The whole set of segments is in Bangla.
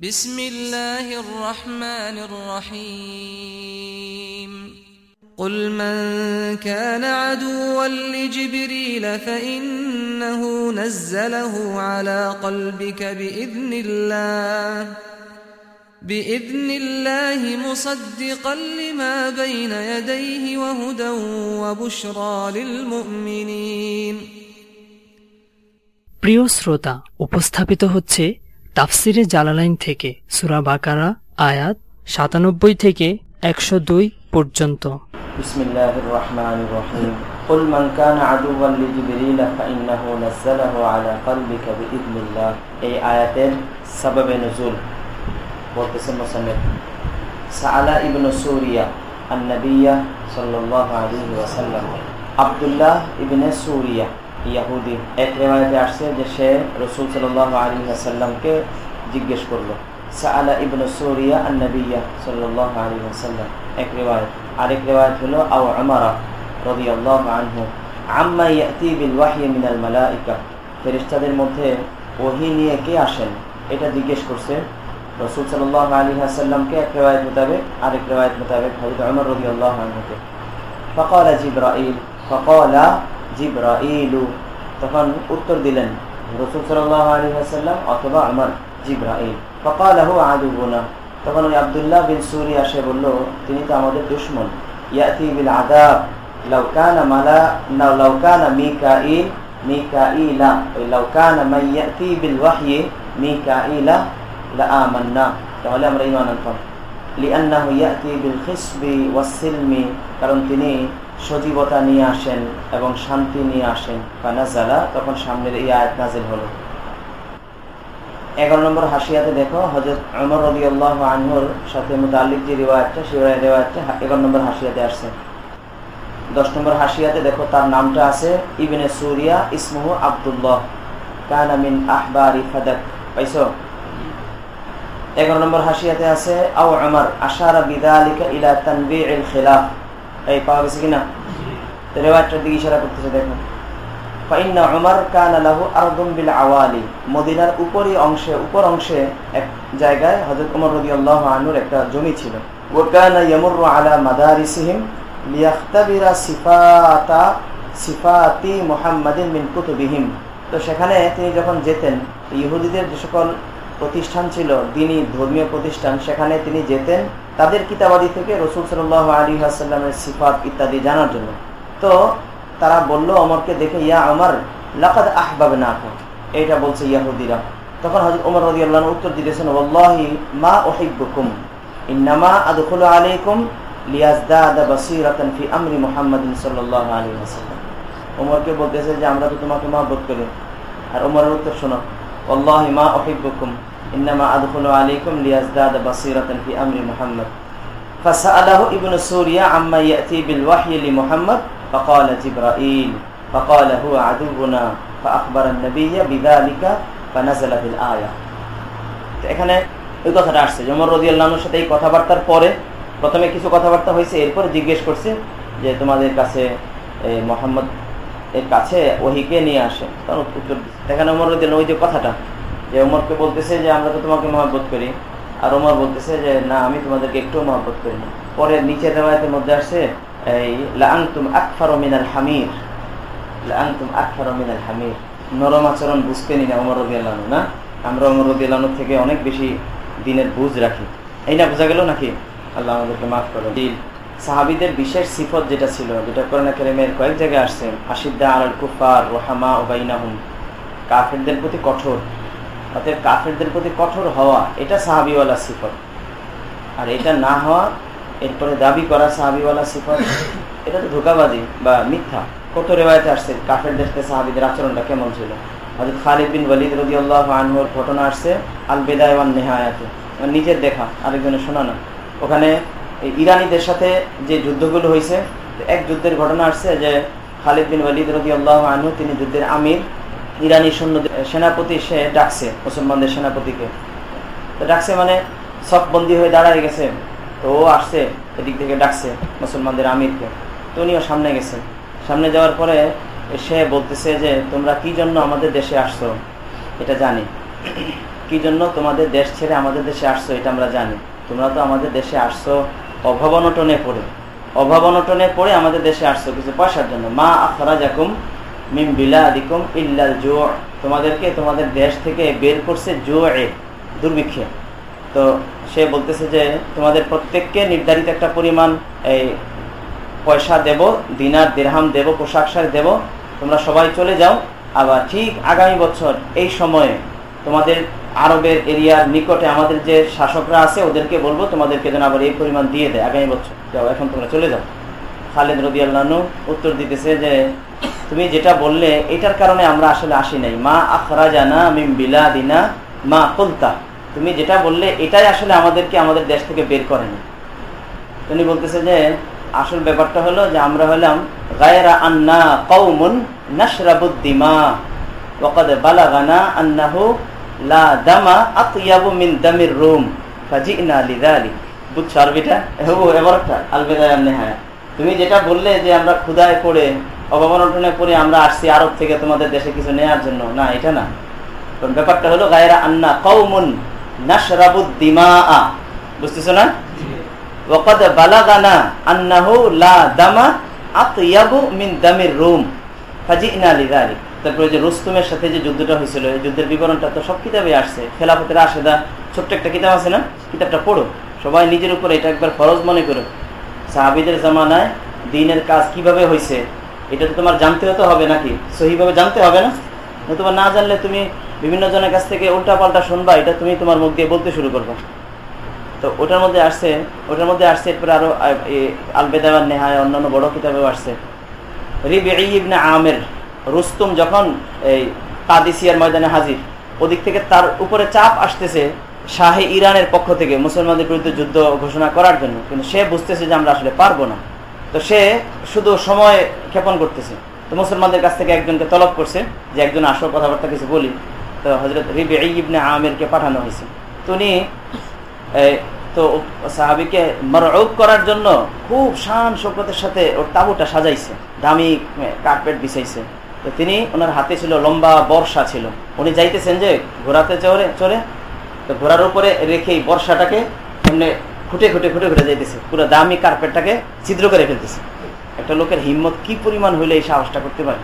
بسم الله الرحمن الرحيم قل من كان عدوا لجبريل فإنه نزله على قلبك بإذن الله بإذن الله مصدقا لما بين يديه وهدى وبشرى للمؤمنين প্রিয় শ্রোতা উপস্থাপিত হচ্ছে তাফসিরে জালালাইন থেকে সুরা বাকারা আয়াত সাতানব্বই থেকে একশো দুই পর্যন্ত بسم الله الرحمن الرحيم قل من كان عدوا لجبريل فإنه نزله على قلبك بإذن الله এই আয়াতের সাবাবে নজুল বলতেছেন মোসান্নেফ সাআলা ইবনু সুরিয়া আন্নাবিয়া সাল্লাল্লাহু আলাইহি ওয়াসাল্লাম আব্দুল্লাহ ইবনে সুরিয়া ইয়াহুদি। এক রেওয়ায়তে আসছে যে সে রসুল সাল্লাল্লাহু আলাইহি ওয়াসাল্লামকে জিজ্ঞেস করল। সাআলা ইবনু সুরিয়া আন্নাবিয়া সাল্লাল্লাহু আলাইহি ওয়াসাল্লাম। এক রেওয়ায়ত। আরেক রেওয়ায়ত হলো আও আমারা রাদিয়াল্লাহু আনহু। আম্মা ইয়াতি বিল মিনাল মালাইকা। ফেরেশতাদের মধ্যে ওহী নিয়ে কে আসেন? এটা জিজ্ঞেস করছে রসুল সাল্লাহ আলী হাসাল্লামকে এক রেওয়ায়ত মোতাবেক, আরেক রেওয়ায়ত মোতাবেক হজরত অমর রদি আল্লাহ আনহুকে। ফকলা জিব্রাইল, ফকলা জিব্রাইলু। তখন উত্তর দিলেন, রসুল সাল্লাহ আলী হাসাল্লাম অথবা আমার জিব্রাইল। ফকালাহু আদুবুনা। তখন ওই আবদুল্লাহ বিন সুরি আসে বলল, তিনি তো আমাদের দুশ্মন। ইয়াতি বিল আদাব লাউকানা মালা লাউকানা মিকাইল, মিকাইলা। ওই লাউকানা মাইয়াতি বিল ওয়াহyi মিকাইলা। লাআমান্না তাহলে আমরা ঈমান আনতাম। লিআন্নাহু ইয়াতি বিল খিসবি ওয়াসসিলমি কারণ তিনি সজীবতা নিয়ে আসেন এবং শান্তি নিয়ে আসেন। ফানাজালা তখন সামনের এই আয়াত নাজিল হলো। এগারো নম্বর হাসিয়াতে দেখো হজরত অমর রবি আল্লাহ আনহুর সাথে মুতাল্লিক যে রেওয়ায়তটা সেই রেওয়ায়তটা এগারো নম্বর হাসিয়াতে আসছে। দশ নম্বর হাসিয়াতে দেখো, তার নামটা আছে ইবিনে সুরিয়া, ইসমুহু আবদুল্লাহ। কানামিন আহবারি ফাদাক, পাইছো? এগারো নম্বর হাসিয়াতে আছে, আও আমার আশারা বিদালিকা ইলা তানবিউল খিলাফ। এই পাওয়া গেছে কিনা? দিকে ইশারা করতেছে, দেখো। ফাইন্না উমর কানা লাহু আরদুম বিল আওয়ালি। মদিনার অংশে, উপর অংশে এক জায়গায় হযরত ওমর রাদিয়াল্লাহু আনহুর একটা জমি ছিল। সিফাতা মিন কুতুবিহিম। তো সেখানে তিনি যখন যেতেন ইহুদিদের যে সকল প্রতিষ্ঠান ছিল, দিনী ধর্মীয় প্রতিষ্ঠান, সেখানে তিনি যেতেন তাদের কিতাবাদি থেকে রসুল সাল্লাহ আলী আসাল্লামের সিফাত ইত্যাদি জানার জন্য। তো তারা বলল অমরকে দেখে, ইয়া আমার লাকাদ আহবাবে না এটা বলছে ইয়াহুদিরা। তখন হজরত ওমর রদি আল্লাহ উত্তর দিয়েছেন ওল্লাহি মা ওহিবুকুম ইন্নামা আদখুল আলাইকুম লিয়াজদা বাসিরাতান ফি আমরি মুহাম্মাদিন সাল্লাল্লাহু আলাইহি ওয়াসাল্লাম। ওমরকে বলতেছে যে, আমরা তো তোমাকে মহব্বত করি। আর ওমরের উত্তর শোনো আল্লাহ মা ওহিবুকুম إنما أدخل عليكم ليزداد بصيرة في أمر محمد فسأله ابن سوريا عما يأتي بالوحي لمحمد فقال جبرائيل فقال هو عدونا فأخبر النبي بذلك فنزل بالآية এখানে এই কথাটা আসছে জমর রদি আল্লাহর সাথে এই কথাবার্তার পরে প্রথমে কিছু কথাবার্তা হয়েছে এরপরে জিজ্ঞেস করছে যে তোমাদের কাছে মোহাম্মদ এর কাছে ওহিকে নিয়ে আসে তখন উত্তর এখানে ওমর রদিল ওই যে কথাটা যে ওমরকে বলতেছে যে, আমরা তো তোমাকে মহব্বত করি। আর ওমর বলতেছে যে, না, আমি তোমাদেরকে একটুও মহব্বত করি না। পরে নিচের রেওয়ায়তের মধ্যে আসছে, এই লাংতুম আকফার মিনাল হামির। লাংতুম আকফার মিনাল হামির। নরম আচরণ বুঝতেনি না ওমর রবি আল্লাহ না? আমরা ওমর রবি আল্লাহ থেকে অনেক বেশি দিনের বুঝ রাখি। এই না বোঝা গেল নাকি? আল্লাহ আমাদেরকে মাফ করো সাহাবিদের বিশেষ সিফত যেটা ছিল, যেটা করোনা কেরেমের কয়েক জায়গায় আসছে, আশিদ্দা আল কুফার রোহামা ওবাইনাহুম কাফেরদের প্রতি কঠোর। অতএব কাফেরদের প্রতি কঠোর হওয়া, এটা সাহাবিওয়ালা সিফত। আর এটা না হওয়া, এরপরে দাবি করা সাহাবিওয়ালা সিফত, এটা তো ধোকাবাজি বা মিথ্যা। কত রেওয়ায়তে আসছে, কাফেরদের সাহাবিদের আচরণটা কেমন ছিল? হয়তো খালিদ বিন ওয়ালিদ রদি আল্লাহ আনহুর ঘটনা আসছে আল বেদায়ওয়ান নেহায়াতে। নিজের দেখা আরেকজনের শোনানো। ওখানে ইরানিদের সাথে যে যুদ্ধগুলো হয়েছে এক যুদ্ধের ঘটনা আসছে যে খালিদ বিন ওয়ালিদ রদি আল্লাহ আনহু, তিনি যুদ্ধের আমির ইরানি সৈন্য সেনাপতি সে ডাকছে, মুসলমানদের সেনাপতিকে। ডাকছে মানে সব বন্দী হয়ে দাঁড়ায় গেছে, তো ও আসছে, এদিক থেকে ডাকছে মুসলমানদের আমিরকে। তো উনিও সামনে গেছে। সামনে যাওয়ার পরে সে বলতেছে যে, তোমরা কি জন্য আমাদের দেশে আসছো? এটা জানি। কি জন্য তোমাদের দেশ ছেড়ে আমাদের দেশে আসছো, এটা আমরা জানি। তোমরা তো আমাদের দেশে আসছো অভাব অনটনে পড়ে। অভাব অনটনে পড়ে আমাদের দেশে আসছো কিছু পয়সার জন্য। মা আখরা জাকুম তোমাদেরকে তোমাদের দেশ থেকে বের করছে জো এ দুর্ভিক্ষে। তো সে বলতেছে যে, তোমাদের প্রত্যেককে নির্ধারিত একটা পরিমাণ, এই, পয়সা দেব, দিনার দেরহাম দেব, পোশাক শাক দেব, তোমরা সবাই চলে যাও। আবার ঠিক আগামী বছর, এই সময়ে তোমাদের আরবের এরিয়ার নিকটে আমাদের যে শাসকরা আছে, ওদেরকে বলব, তোমাদেরকে যেন আবার এই পরিমাণ দিয়ে দেয় আগামী বছর। যাও, এখন তোমরা চলে যাও। খালেদ রবি আল্লাহনু উত্তর দিতেছে যে তুমি যেটা বললে, এটার কারণে আমরা আসলে আসি নাই। মা আখরা জানা মিম বিলা দিনা মা কুলতা তুমি যেটা বললে, এটাই আসলে আমাদেরকে আমাদের দেশ থেকে বের করেনি। তিনি বলতেছে যে, আসল ব্যাপারটা হলো যে আমরা হলাম, গায়রা আন্না কৌমুন নাশরাবুদ্দিমা। ওয়াকাদ বালাগানা আন্নাহু লা দামা আতিয়াবু মিন দামির রুম। ফাজিনা লিযালিক। বুঝছ আরবিটা? ও এবারটা আলবিদায় নেহায়া তুমি যেটা বললে যে আমরা ক্ষুদায় পড়ে অবমানটনে পড়ে আমরা আসছি আরব থেকে তোমাদের দেশে কিছু নেয়ার জন্য। না, এটা না। কারণ ব্যাপারটা হলো, গায়রা আন্না কৌমুন মিন তারপরে রুস্তুমের সাথে যে যুদ্ধটা হয়েছিল, এই যুদ্ধের বিবরণটা তো সব কিতাবে আসছে। আশেদা ছোট্ট একটা কিতাব আছে না? কিতাবটা পড়ো। সবাই নিজের উপর এটা একবার ফরজ মনে করো। সাহাবিদের জামানায় দিনের কাজ কীভাবে হয়েছে এটা তো তোমার জানতে হতে হবে নাকি? সহিভাবে জানতে হবে না? তোমার না জানলে তুমি বিভিন্ন জনের কাছ থেকে উল্টা পাল্টা শুনবা, এটা তুমি তোমার মুখ দিয়ে বলতে শুরু করব। তো ওটার মধ্যে আসছে, ওটার মধ্যে আসছে এরপরে আরও আলবেদাবার নেহায় অন্যান্য বড় কিতাবেও আসছে। রিবে আমের, রুস্তুম যখন এই কাদিসিয়ার ময়দানে হাজির, ওদিক থেকে তার উপরে চাপ আসতেছে শাহে ইরানের পক্ষ থেকে মুসলমানদের বিরুদ্ধে যুদ্ধ ঘোষণা করার জন্য। কিন্তু সে বুঝতেছে যে আমরা আসলে পারব না। তো সে শুধু সময় ক্ষেপণ করতেছে। তো মুসলমানদের কাছ থেকে একজনকে তলব করছে যে একজন আসল কথাবার্তা কিছু বলি। তো হজরত রিবে ইবনে আমেরকে পাঠানো হয়েছে। তো উনি তো সাহাবিকে মরউব করার জন্য খুব শান শোকতের সাথে ওর তাবুটা সাজাইছে। দামি কার্পেট বিছাইছে। তো তিনি ওনার হাতে ছিল লম্বা বর্ষা ছিল। উনি যাইতেছেন যে ঘোরাতে চড়ে চড়ে, তো ঘোড়ার উপরে রেখে এই বর্ষাটাকে এমনি খুঁটে খুঁটে খুঁটে খুঁটে যাইতেছে। পুরো দামি কার্পেটটাকে ছিদ্র করে ফেলতেছে। একটা লোকের হিম্মত কি পরিমাণ হইলে এই সাহসটা করতে পারে?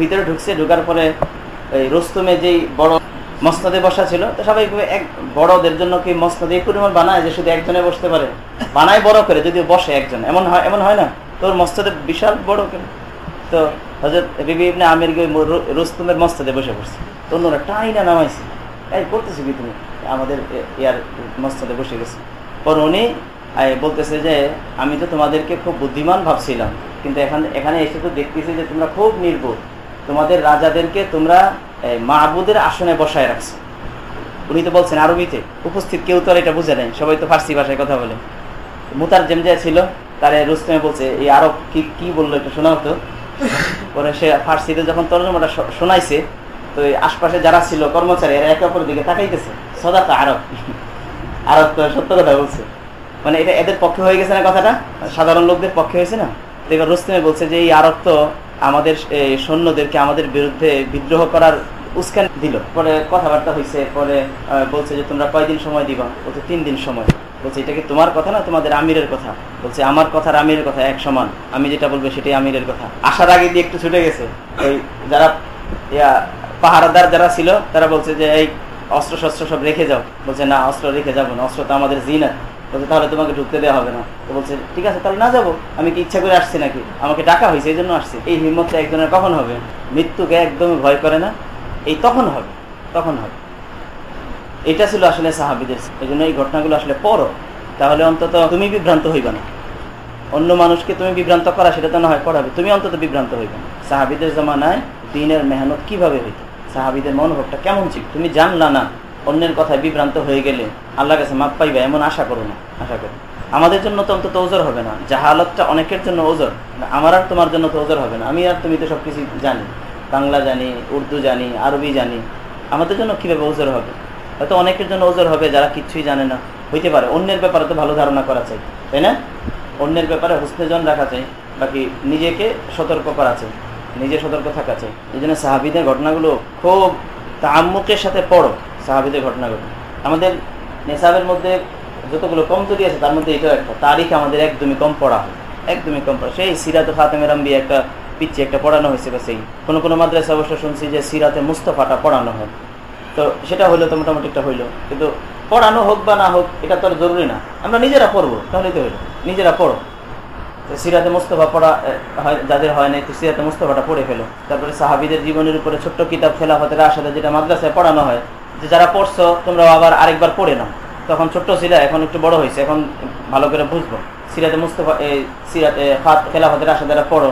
ভিতরে ঢুকছে, ঢুকার পরে এই রোস্তমে যেই বড় মসনদে বসা ছিল, তো সবাই এক বড়দের জন্য কি মসনদে এই পরিমাণ বানায় যে শুধু একজনে বসতে পারে? বানায় বড় করে, যদিও বসে একজন। এমন হয় এমন হয় না? তোর মস্তদে বিশাল বড় কেন? তো হজরত বিবি ইবনে আমির গিয়ে রুস্তুমের মস্তদে বসে পড়ছে। তো অন্যরা টাইনা নামাইছে। এই করতেছি কি তুমি? আমাদের ইয়ার মস্তদে বসে গেছে। পর উনি বলতেছে যে, আমি তো তোমাদেরকে খুব বুদ্ধিমান ভাবছিলাম, কিন্তু এখানে এখানে এসে তো দেখতেছি যে তোমরা খুব নির্বোধ। তোমাদের রাজাদেরকে তোমরা মাহবুদের আসনে বসায় রাখছে। উনি তো বলছেন, আরবিতে উপস্থিত কেউ তো আর এটা বুঝে নেই, সবাই তো ফার্সি ভাষায় কথা বলে। মুতার জেমজা ছিল, তারে রুস্তমে বলছে, এই আরব কি কি বলল এটা শোনা হতো পরে সে ফার্সিতে যখন তর্জমাটা শোনাইছে, তো আশপাশে যারা ছিল কর্মচারী, এরা একে অপরের দিকে তাকাইতেছে সদা তো আরব। আরব তো সত্য কথা বলছে। মানে এটা এদের পক্ষে হয়ে গেছে না কথাটা? সাধারণ লোকদের পক্ষে হয়েছে না? এবার রুস্তমে বলছে যে, এই আরব আমাদের সৈন্যদেরকে আমাদের বিরুদ্ধে বিদ্রোহ করার উস্কান দিল। পরে কথাবার্তা হয়েছে পরে বলছে যে, তোমরা কয়দিন সময় দিবা? বলছে, তিন দিন সময়। বলছে, এটা কি তোমার কথা না তোমাদের আমিরের কথা? বলছে, আমার কথা আমিরের কথা এক সমান। আমি যেটা বলব সেটাই আমিরের কথা। আসার আগে দিয়ে একটু ছুটে গেছে। ওই যারা, ইয়া, পাহারাদার যারা ছিল, তারা বলছে যে, এই অস্ত্র শস্ত্র সব রেখে যাও। বলছে, না, অস্ত্র রেখে যাব না, অস্ত্র তো আমাদের জিনাত বলছে, তাহলে তোমাকে ঢুকতে দেওয়া হবে না। তো বলছে, ঠিক আছে, তাহলে না যাব। আমি কি ইচ্ছা করে আসছি নাকি? আমাকে ডাকা হয়েছে, এই জন্য আসছি। এই হিম্মতটা একজনের কখন হবে? মৃত্যুকে একদমই ভয় করে না? এই তখন হবে তখন হবে। এটা ছিল আসলে সাহাবিদের, এই জন্য এই ঘটনাগুলো আসলে পড়ো। তাহলে অন্তত তুমি বিভ্রান্ত হইবে না। অন্য মানুষকে তুমি বিভ্রান্ত করা, সেটা তো না হয়, পড়াবে। তুমি অন্তত বিভ্রান্ত হইবে না। সাহাবিদের জমানায় দিনের মেহনত কীভাবে হইত? সাহাবিদের মনোভাবটা কেমন ছিল? তুমি জানলা না, অন্যের কথায় বিভ্রান্ত হয়ে গেলে আল্লাহ কাছে মাপ পাইবে, এমন আশা করো না। আশা করো। আমাদের জন্য তো অন্তত ওজোর হবে না। জাহালতটা অনেকের জন্য ওজোর। আমার আর তোমার জন্য তো ওজোর হবে না। আমি আর তুমি তো সবকিছু জানি। বাংলা জানি, উর্দু জানি, আরবি জানি। আমাদের জন্য কীভাবে ওজোর হবে? হয়তো অনেকের জন্য ওজোর হবে, যারা কিছুই জানে না। হইতে পারে, অন্যের ব্যাপারে তো ভালো ধারণা করা চাই। তাই না? অন্যের ব্যাপারে হুসনেজন রাখা চাই। বাকি নিজেকে সতর্ক করা চাই। নিজে সতর্ক থাকা চাই। এই জন্য সাহাবিদের ঘটনাগুলো খুব তাম্মুকের সাথে পড়ো, সাহাবিদের ঘটনাগুলো। আমাদের নেশাবের মধ্যে যতগুলো কমজোরি আছে, তার মধ্যে এটাও একটা। তারিখ আমাদের একদমই কম পড়া হয়, একদমই কম পড়া। সেই সিরাত খাতেমের আম্বি একটা পিচ্ছে একটা পড়ানো হয়েছে সেই। কোনো কোনো মাদ্রাসা অবশ্য শুনছি যে সিরাতে মুস্তফাটা পড়ানো হয়। তো সেটা হইল তো মোটামুটি একটা হইল। কিন্তু পড়ানো হোক বা না হোক, এটা তো জরুরি না। আমরা নিজেরা পড়ব, তাহলেই তো হইল। নিজেরা পড়ো। সিরাতে মোস্তফা পড়া হয়, যাদের হয় নাই, তো সিরাতে মুস্তফাটা পড়ে ফেলো। তারপরে সাহাবিদের জীবনের উপরে ছোট্ট কিতাব খেলাফতের আসাতে যেটা মাদ্রাসায় পড়ানো হয়, যে যারা পড়ছো তোমরা আবার আরেকবার পড়ে নাও। তখন ছোট্ট সিরা এখন একটু বড় হয়েছে এখন ভালো করে বুঝব। সিরাতে মুস্তফা এই সিরাতে খাত খেলাফতের আসা যারা পড়ো।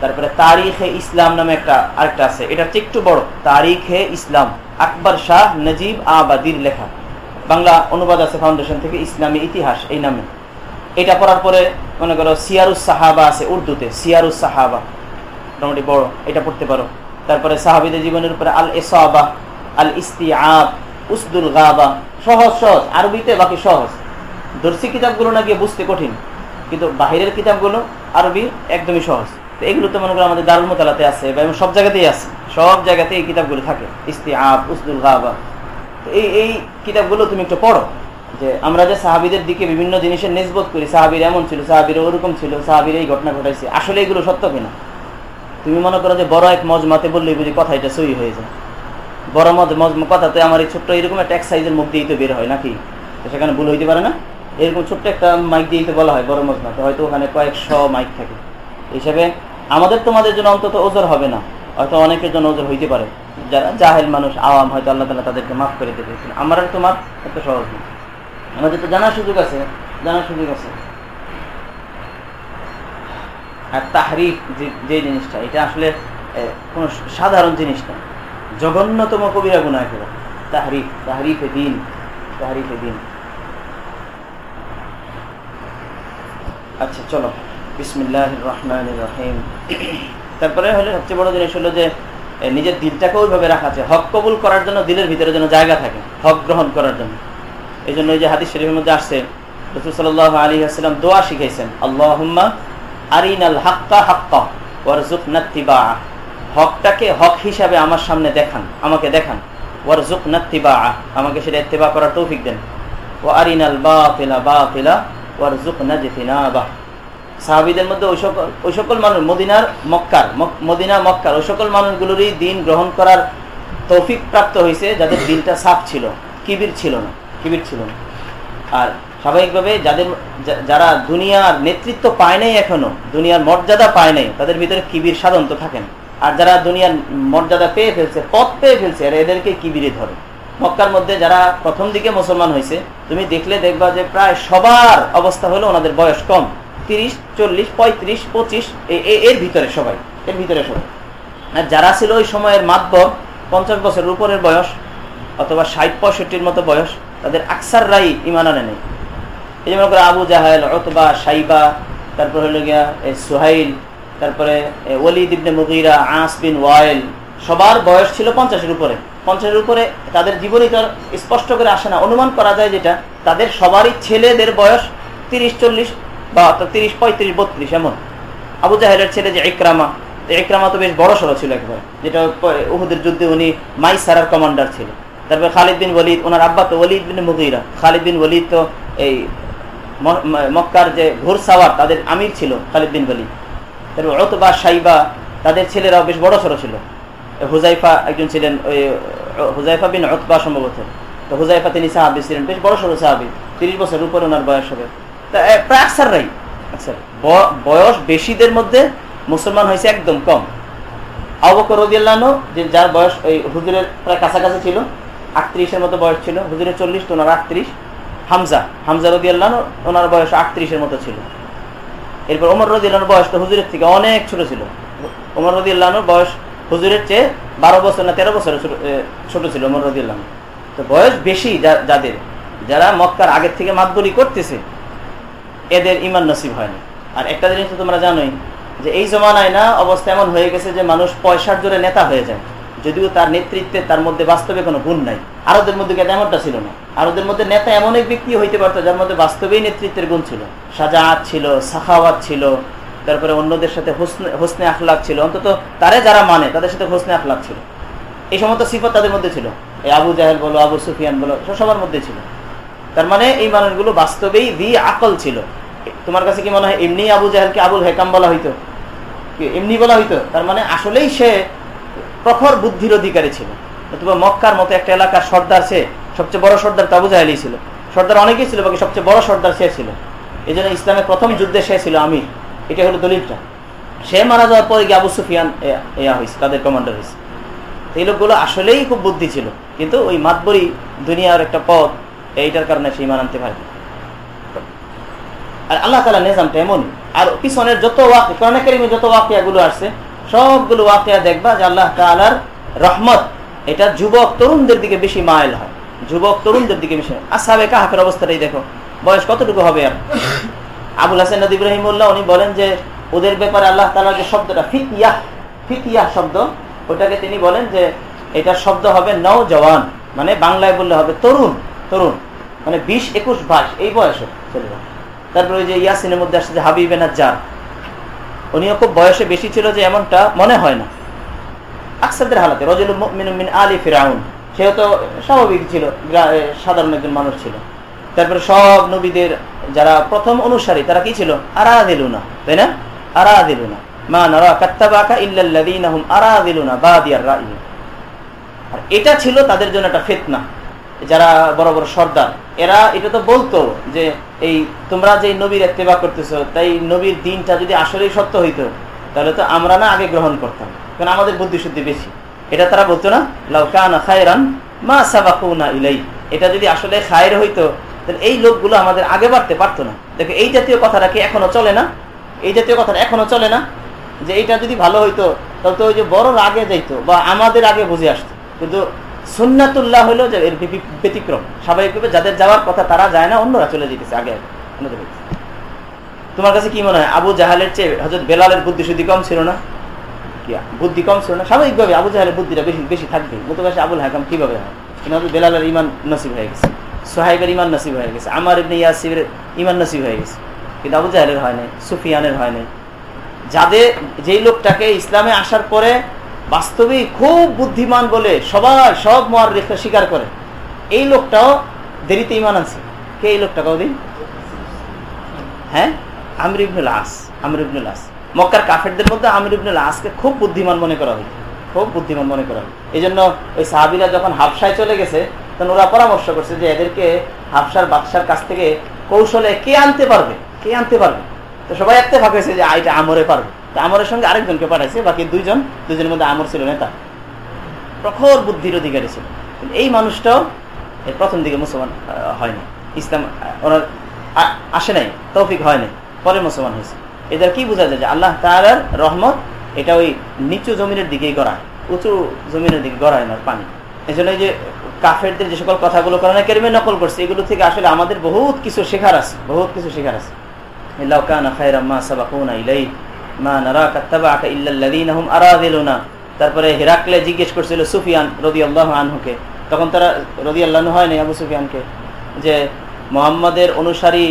তারপরে তারিখে ইসলাম নামে একটা, আরেকটা আছে এটা হচ্ছে একটু বড়। তারিখে ইসলাম, আকবর শাহ নজিব আবাদির লেখা। বাংলা অনুবাদ আছে ফাউন্ডেশন থেকে, ইসলামী ইতিহাস, এই নামে। এটা পড়ার পরে মনে করো সিয়ারুস সাহাবা আছে উর্দুতে, সিয়ারুস সাহাবা। মোটামুটি বড়, এটা পড়তে পারো। তারপরে সাহাবিদের জীবনের উপরে আল এসাবা আল ইস্তিয়াব উসদুল গাবা, সহজ সহজ, আরবিতে বাকি সহজ। দর্শি কিতাবগুলো না গিয়ে বুঝতে কঠিন, কিন্তু বাহিরের কিতাবগুলো আরবি একদমই সহজ। তো এগুলো তো মনে করো আমাদের দারুল মোতালাতে আছে, বা এবং সব জায়গাতেই আছে। সব জায়গাতে এই কিতাবগুলো থাকে ইস্তিয়াব উসদুল গাবা। তো এই এই কিতাবগুলো তুমি একটু পড়ো। যে আমরা যে সাহাবিদের দিকে বিভিন্ন জিনিসের নেজবত করি, সাহাবির এমন ছিল, সাহাবির ওরকম ছিল, সাহাবির এই ঘটনা ঘটাইছে। আসলে এগুলো সত্য কিনা? তুমি মনে করো যে বড় এক মজমাতে বললেই বুঝি কথা এটা সই হয়ে যায়। বড় মজ, মজমা কথাতে আমার এই ছোট্ট এরকম একটা এক সাইজের মুখ দিয়েই তো বের হয় নাকি? সেখানে ভুল হইতে পারে না? এরকম ছোট্ট একটা মাইক দিয়েই তো বলা হয় বড় মজমাতে হয়তো ওখানে কয়েকশো মাইক থাকে। হিসাবে আমাদের তোমাদের জন্য অন্তত ওজোর হবে না। হয়তো অনেকের জন্য ওজোর হইতে পারে। যারা জাহেল মানুষ, আওয়াম হয়তো আল্লাহ তালা তাদেরকে মাফ করে দেবে। আমার তোমার এত সহজ না। আমাদের তো জানার সুযোগ আছে, জানার সুযোগ আছে। আর তাহারিফ যে জিনিসটা, এটা আসলে কোনো সাধারণ জিনিস না। জঘন্যতম কবিরা গুণা একেবারে তাহারিফ, তাহারিফে দিন তাহারিফে দিন। আচ্ছা চলো। বিসমিল্লাহ রহমান রহিম। তারপরে হলে সবচেয়ে বড় জিনিস হলো যে নিজের দিলটাকে ওইভাবে রাখা আছে। হক কবুল করার জন্য, দিলের ভিতরে যেন জায়গা থাকে। হক গ্রহণ করার জন্য। এই জন্য ওই যে হাদিস শরীফের মধ্যে আসছে, রসুল সাল আলী আসসালাম দোয়া শিখাইছেন আল্লাহ আরিনাল হাক্কা হাক্কা ওয়ারজুক নাত্তিবা হকটাকে হক হিসাবে আমার সামনে দেখান, আমাকে দেখান ওয়ারজুক নাত্তিবা আমাকে সেটা ইত্তেবা করার তৌফিক দেন ও আরিনাল বা ফেলা বা ফেলা ওয়ারজুক নাজেফিনা বাহ সাহাবিদের মধ্যে ওই সকল ওই সকল মানুষ, মদিনার মক্কার মদিনা, মক্কার, ওই সকল মানুষগুলোরই দিন গ্রহণ করার তৌফিক প্রাপ্ত হয়েছে যাদের দিনটা সাফ ছিল, কিবির ছিল না। কিবির ছিল। আর স্বাভাবিকভাবে যাদের যারা দুনিয়ার নেতৃত্ব পায় নাই এখনও, দুনিয়ার মর্যাদা পায় নাই, তাদের ভিতরে কিবির সাধন তো থাকেন। আর যারা দুনিয়ার মর্যাদা পেয়ে ফেলছে, পথ পেয়ে ফেলছে আর এদেরকে কিবিরে ধরে। মক্কার মধ্যে যারা প্রথম দিকে মুসলমান হয়েছে, তুমি দেখলে দেখবা যে প্রায় সবার অবস্থা হলো ওনাদের বয়স কম। তিরিশ, চল্লিশ, পঁয়ত্রিশ, পঁচিশ এর ভিতরে সবাই, এর ভিতরে সবাই। আর যারা ছিল ওই সময়ের মাধ্যম পঞ্চাশ বছরের উপরের বয়স, অথবা ষাট, পঁয়ষট্টির মতো বয়স তাদের আকসার রাই ইমান আনে নেই। এই যেমন করে আবু জাহেল অতবা সাইবা তারপর হলো গিয়া সুহাইল, তারপরে ওলিদ ইবনে মুগিরা, আস বিন ওয়াইল, সবার বয়স ছিল পঞ্চাশের উপরে। পঞ্চাশের উপরে তাদের জীবনই তো স্পষ্ট করে আসে না। অনুমান করা যায় যেটা, তাদের সবারই ছেলেদের বয়স তিরিশ, চল্লিশ বা তিরিশ, পঁয়ত্রিশ, বত্রিশ এমন। আবু জাহেলের ছেলে যে একরামা একরামা তো বেশ বড় সড়ো ছিল একবার। যেটা উহুদের যুদ্ধে উনি মাই সারার কমান্ডার ছিল তারপরে খালিদ বিন ওলিদ ওনার আব্বা তো ওলিদ বিন মুগিরা। খালিদ বিন ওলিদ তো এই মক্কার যে ঘোর সাওয়ার তাদের আমির ছিল খালিদ বিন ওলিদ তারপর অতবা সাইবা তাদের ছেলেরাও বেশ বড় সড়ো ছিল। হুজাইফা একজন ছিলেন, ওই হুজাইফা বিন অতবা সম্ভবত। তো হুজাইফা তিনি সাহাবি ছিলেন, বেশ বড় সড়ো সাহাবি। তিরিশ বছর উপরে ওনার বয়স হবে। তা প্রায় আকসাররাই আচ্ছা বয়স বেশিদের মধ্যে মুসলমান হয়েছে একদম কম। আবকর রদিয়াল্লাহ যে, যার বয়স ওই হুজুরের প্রায় কাছাকাছি ছিল আটত্রিশের মতো বয়স ছিল, হুজুরের চল্লিশ, তো ওনার আটত্রিশ। হামজা হামজা রদিয়াল্লাহ ওনার বয়স আটত্রিশের মতো ছিল। এরপর ওমর রদিয়াল্লাহর বয়স তো হুজুরের থেকে অনেক ছোট ছিল। ওমর রদিয়াল্লাহর বয়স হুজুরের চেয়ে বারো বছর না তেরো বছরের ছোট ছিল ওমর রদিয়াল্লাহ তো বয়স বেশি যাদের, যারা মক্কার আগের থেকে মাতবরি করতেছে, এদের ইমান নসিব হয় না আর একটা জিনিস তো তোমরা জানোই, যে এই জমানায় না অবস্থা এমন হয়ে গেছে যে মানুষ পয়সার জোরে নেতা হয়ে যায়। যদিও তার নেতৃত্বে তার মধ্যে বাস্তবে কোনো গুণ নাই। আরবদের মধ্যে এমনটা ছিল না। আরবদের মধ্যে নেতা এমন এক ব্যক্তি হইতে পারতো যার মধ্যে বাস্তবেই নেতৃত্বের গুণ ছিল। সাজাত ছিল, সাখাওয়াত ছিল, তারপরে অন্যদের সাথে হোসনে হোসনে আখলাক ছিল। অন্তত তারে যারা মানে তাদের সাথে হোসনে আখলাক ছিল। এই সমস্ত সিফত তাদের মধ্যে ছিল। এই আবু জাহেল বলো, আবু সুফিয়ান বলো সবার মধ্যে ছিল। তার মানে এই মানুষগুলো বাস্তবেই দি আকল ছিল। তোমার কাছে কি মনে হয় এমনি আবু জাহেলকে আবুল হেকাম বলা হইতো? এমনি বলা হইতো? তার মানে আসলেই সে প্রখর বুদ্ধির অধিকারী ছিল। তোমার মক্কার মতো একটা এলাকার সর্দার সে, সবচেয়ে বড় সর্দার তো আবু জাহেলই ছিল। সর্দার অনেকেই ছিল, বাকি সবচেয়ে বড় সর্দার সে ছিল। এই জন্য ইসলামের প্রথম যুদ্ধে সে ছিল আমির। এটা হলো দলিলটা। সে মারা যাওয়ার পরে গিয়ে আবু সুফিয়ান ইয়া হয়েছে তাদের কমান্ডার হয়েছে এই লোকগুলো আসলেই খুব বুদ্ধি ছিল, কিন্তু ওই মাতবরি দুনিয়ার একটা পথ, এইটার কারণে সেই মান আনতে পারে আর আল্লাহ তালা নিজামটা এমন আর পিছনের যত ওয়াকি, কোরআন যত ওয়াকিয়াগুলো আসছে সবগুলো ওয়াকিয়া দেখবা যে আল্লাহ তালার রহমত। এটা যুবক তরুণদের দিকে বেশি মাইল হয়। যুবক তরুণদের দিকে বেশি আসাবে কাহাফের অবস্থাটাই দেখো। বয়স কতটুকু হবে আর? আবুল হাসান ইব্রাহিমুল্লাহ, উনি বলেন যে, ওদের ব্যাপারে আল্লাহ তালার যে শব্দটা ফিতিয়াহ ফিতিয়াহ শব্দ, ওটাকে তিনি বলেন যে এটার শব্দ হবে নৌ জওয়ান মানে বাংলায় বললে হবে তরুণ তরুণ। মানে বিশ একুশ বাইশ, এই বয়সে চলে তারপরে ওই যে ইয়াসিনের মধ্যে আসছে যে হাবিবে নাজ্জার উনিও খুব বয়সে বেশি ছিল যে এমনটা মনে হয় না। আকসাদের হালাতে রজুল মিন আলী ফিরাউন। সেও তো স্বাভাবিক ছিল সাধারণ একজন মানুষ ছিল। তারপরে সব নবীদের যারা প্রথম অনুসারী, তারা কি ছিল? আরা দিল না তাই না? আরা দিল না মা নারা কাত্তাবাকা ইল্লাল্লাযীনাহুম আরা দিল না বাদিয়ার রাই। আর এটা ছিল তাদের জন্য একটা ফেতনা। যারা বড় বড় সর্দার, এরা এটা তো বলতো যে এই তোমরা যে নবীর এত্তেবা করতেছ, তাই নবীর দিনটা যদি আসলেই সত্য হইতো, তাহলে তো আমরা না আগে গ্রহণ করতাম। কারণ আমাদের বুদ্ধি শুদ্ধি বেশি। এটা তারা বলতো না? লাউকানা খায়রান মা সাবাকুনা ইলাই। এটা যদি আসলে খায়ের হইতো, তাহলে এই লোকগুলো আমাদের আগে বাড়তে পারতো না। দেখো, এই জাতীয় কথাটা কি এখনও চলে না? এই জাতীয় কথাটা এখনও চলে না? যে এইটা যদি ভালো হইতো, তাহলে তো ওই যে বড় আগে যাইতো বা আমাদের আগে বুঝে আসতো। কিন্তু সুন্নাতুল্লাহ হলো যে এর ব্যতিক্রম। স্বাভাবিকভাবে যাদের যাওয়ার কথা তারা যায় না, অন্যরা চলে যেতেছে আগে তোমার কাছে কি মনে হয়? আবু জাহালের চেয়ে হজরত বেলালের বুদ্ধি শুদ্ধি কম ছিল না? বুদ্ধি কম ছিল না? স্বাভাবিকভাবে আবু জাহালের বুদ্ধিটা বেশি বেশি থাকবে। মতবাসী আবুল হাকাম কীভাবে হয়? কিন্তু বেলালের ইমান নসিব হয়ে গেছে। সোহাইবের ইমান নসিব হয়ে গেছে। আমার ইবনে ইয়াসিবের ইমান নসিব হয়ে গেছে। কিন্তু আবু জাহালের হয় নাই, সুফিয়ানের হয় নাই। যাদের যেই লোকটাকে ইসলামে আসার পরে বাস্তবিক খুব বুদ্ধিমান বলে সবাই সব মার রেখে স্বীকার করে। এই লোকটাও দেরিতে ইমান আছে কে এই লোকটা কদিন? হ্যাঁ? আমির ইবনুল আস, আমির ইবনুল আস। মক্কার কাফেরদের মধ্যে আমির ইবনুল আসকে খুব বুদ্ধিমান মনে করা হয় খুব বুদ্ধিমান মনে করা হয় এই জন্য ওই সাহাবিরা যখন হাফসায় চলে গেছে, তখন ওরা পরামর্শ করছে যে এদেরকে হাফসার বাদশার কাছ থেকে কৌশলে কে আনতে পারবে? কে আনতে পারবে? তো সবাই একটা হয়েছে যে আইটা আমরে পারবে। আমরের সঙ্গে আরেকজনকে পাঠাইছে, বাকি দুইজন দুজনের মধ্যে আমর ছিল নেতা। প্রখর বুদ্ধির অধিকারী ছিল। এই মানুষটাও প্রথম দিকে মুসলমান হয়নি। ইসলাম ওনার আসে নাই, তৌফিক হয় নাই, পরে মুসলমান হয়েছে। এদের কি বোঝা যায় যে আল্লাহ তালার রহমত, এটা ওই নিচু জমিনের দিকেই গড়ায়, উঁচু জমিনের দিকে গড়ায় না পানি। এই জন্য যে কাফেরদের যে সকল কথাগুলো কোরআনে কেরিমে নকল করছে, এগুলো থেকে আসলে আমাদের বহুত কিছু শেখার আছে, বহুত কিছু শেখার আছে। তারপরে হেরাকলে জিজ্ঞেস করছিল সুফিয়ান আল্লাহ আনহুকে। তখন তারা রদি আল্লাহ হয় নাই আবু সুফিয়ানকে, যে মোহাম্মদের অনুসারী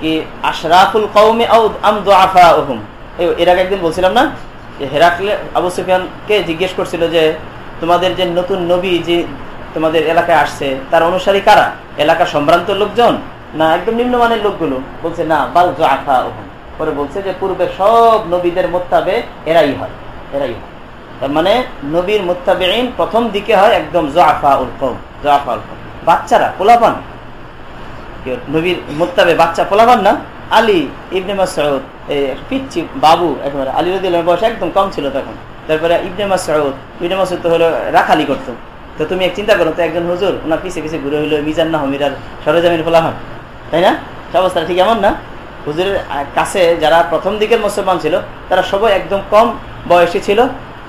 কি আশরাফুল কৌমে এর আগে একদিন বলছিলাম না? যে হেরাকলে আবু সুফিয়ানকে জিজ্ঞেস করছিল যে তোমাদের যে নতুন নবী যে তোমাদের এলাকায় আসছে, তার অনুসারী কারা? এলাকার সম্ভ্রান্ত লোকজন না একদম নিম্নমানের লোকগুলো? বলছে না, বাল আফা ওহম পরে বলছে যে পূর্বে সব নবীদের মোত্তাবে এরাই হয় এরাই হয়। তার মানে নবীর মোত্তাবেইন প্রথম দিকে হয় একদম জাফা উল কম জাফা উল কম বাচ্চারা, পোলাপান। নবীর মোত্তাবে বাচ্চা পোলাপান না? আলী ইবনে মাসউদ পিচ্ছি বাবু, একেবারে আলী রদি বয়স একদম কম ছিল তখন। তারপরে ইবনে মাসউদ ইবনে মাসউদ তো হলো রাখালি করতো। তো তুমি এক চিন্তা করো তো একজন হুজুর, ওনার পিছিয়ে পিছিয়ে ঘুরে হইল মিজান না হমিরার সরজামিন ফোলা হন তাই না? অবস্থা ঠিক এমন না? হুজুরের কাছে যারা প্রথম দিকের মুসলমান ছিল, তারা সবাই একদম কম বয়সী ছিল,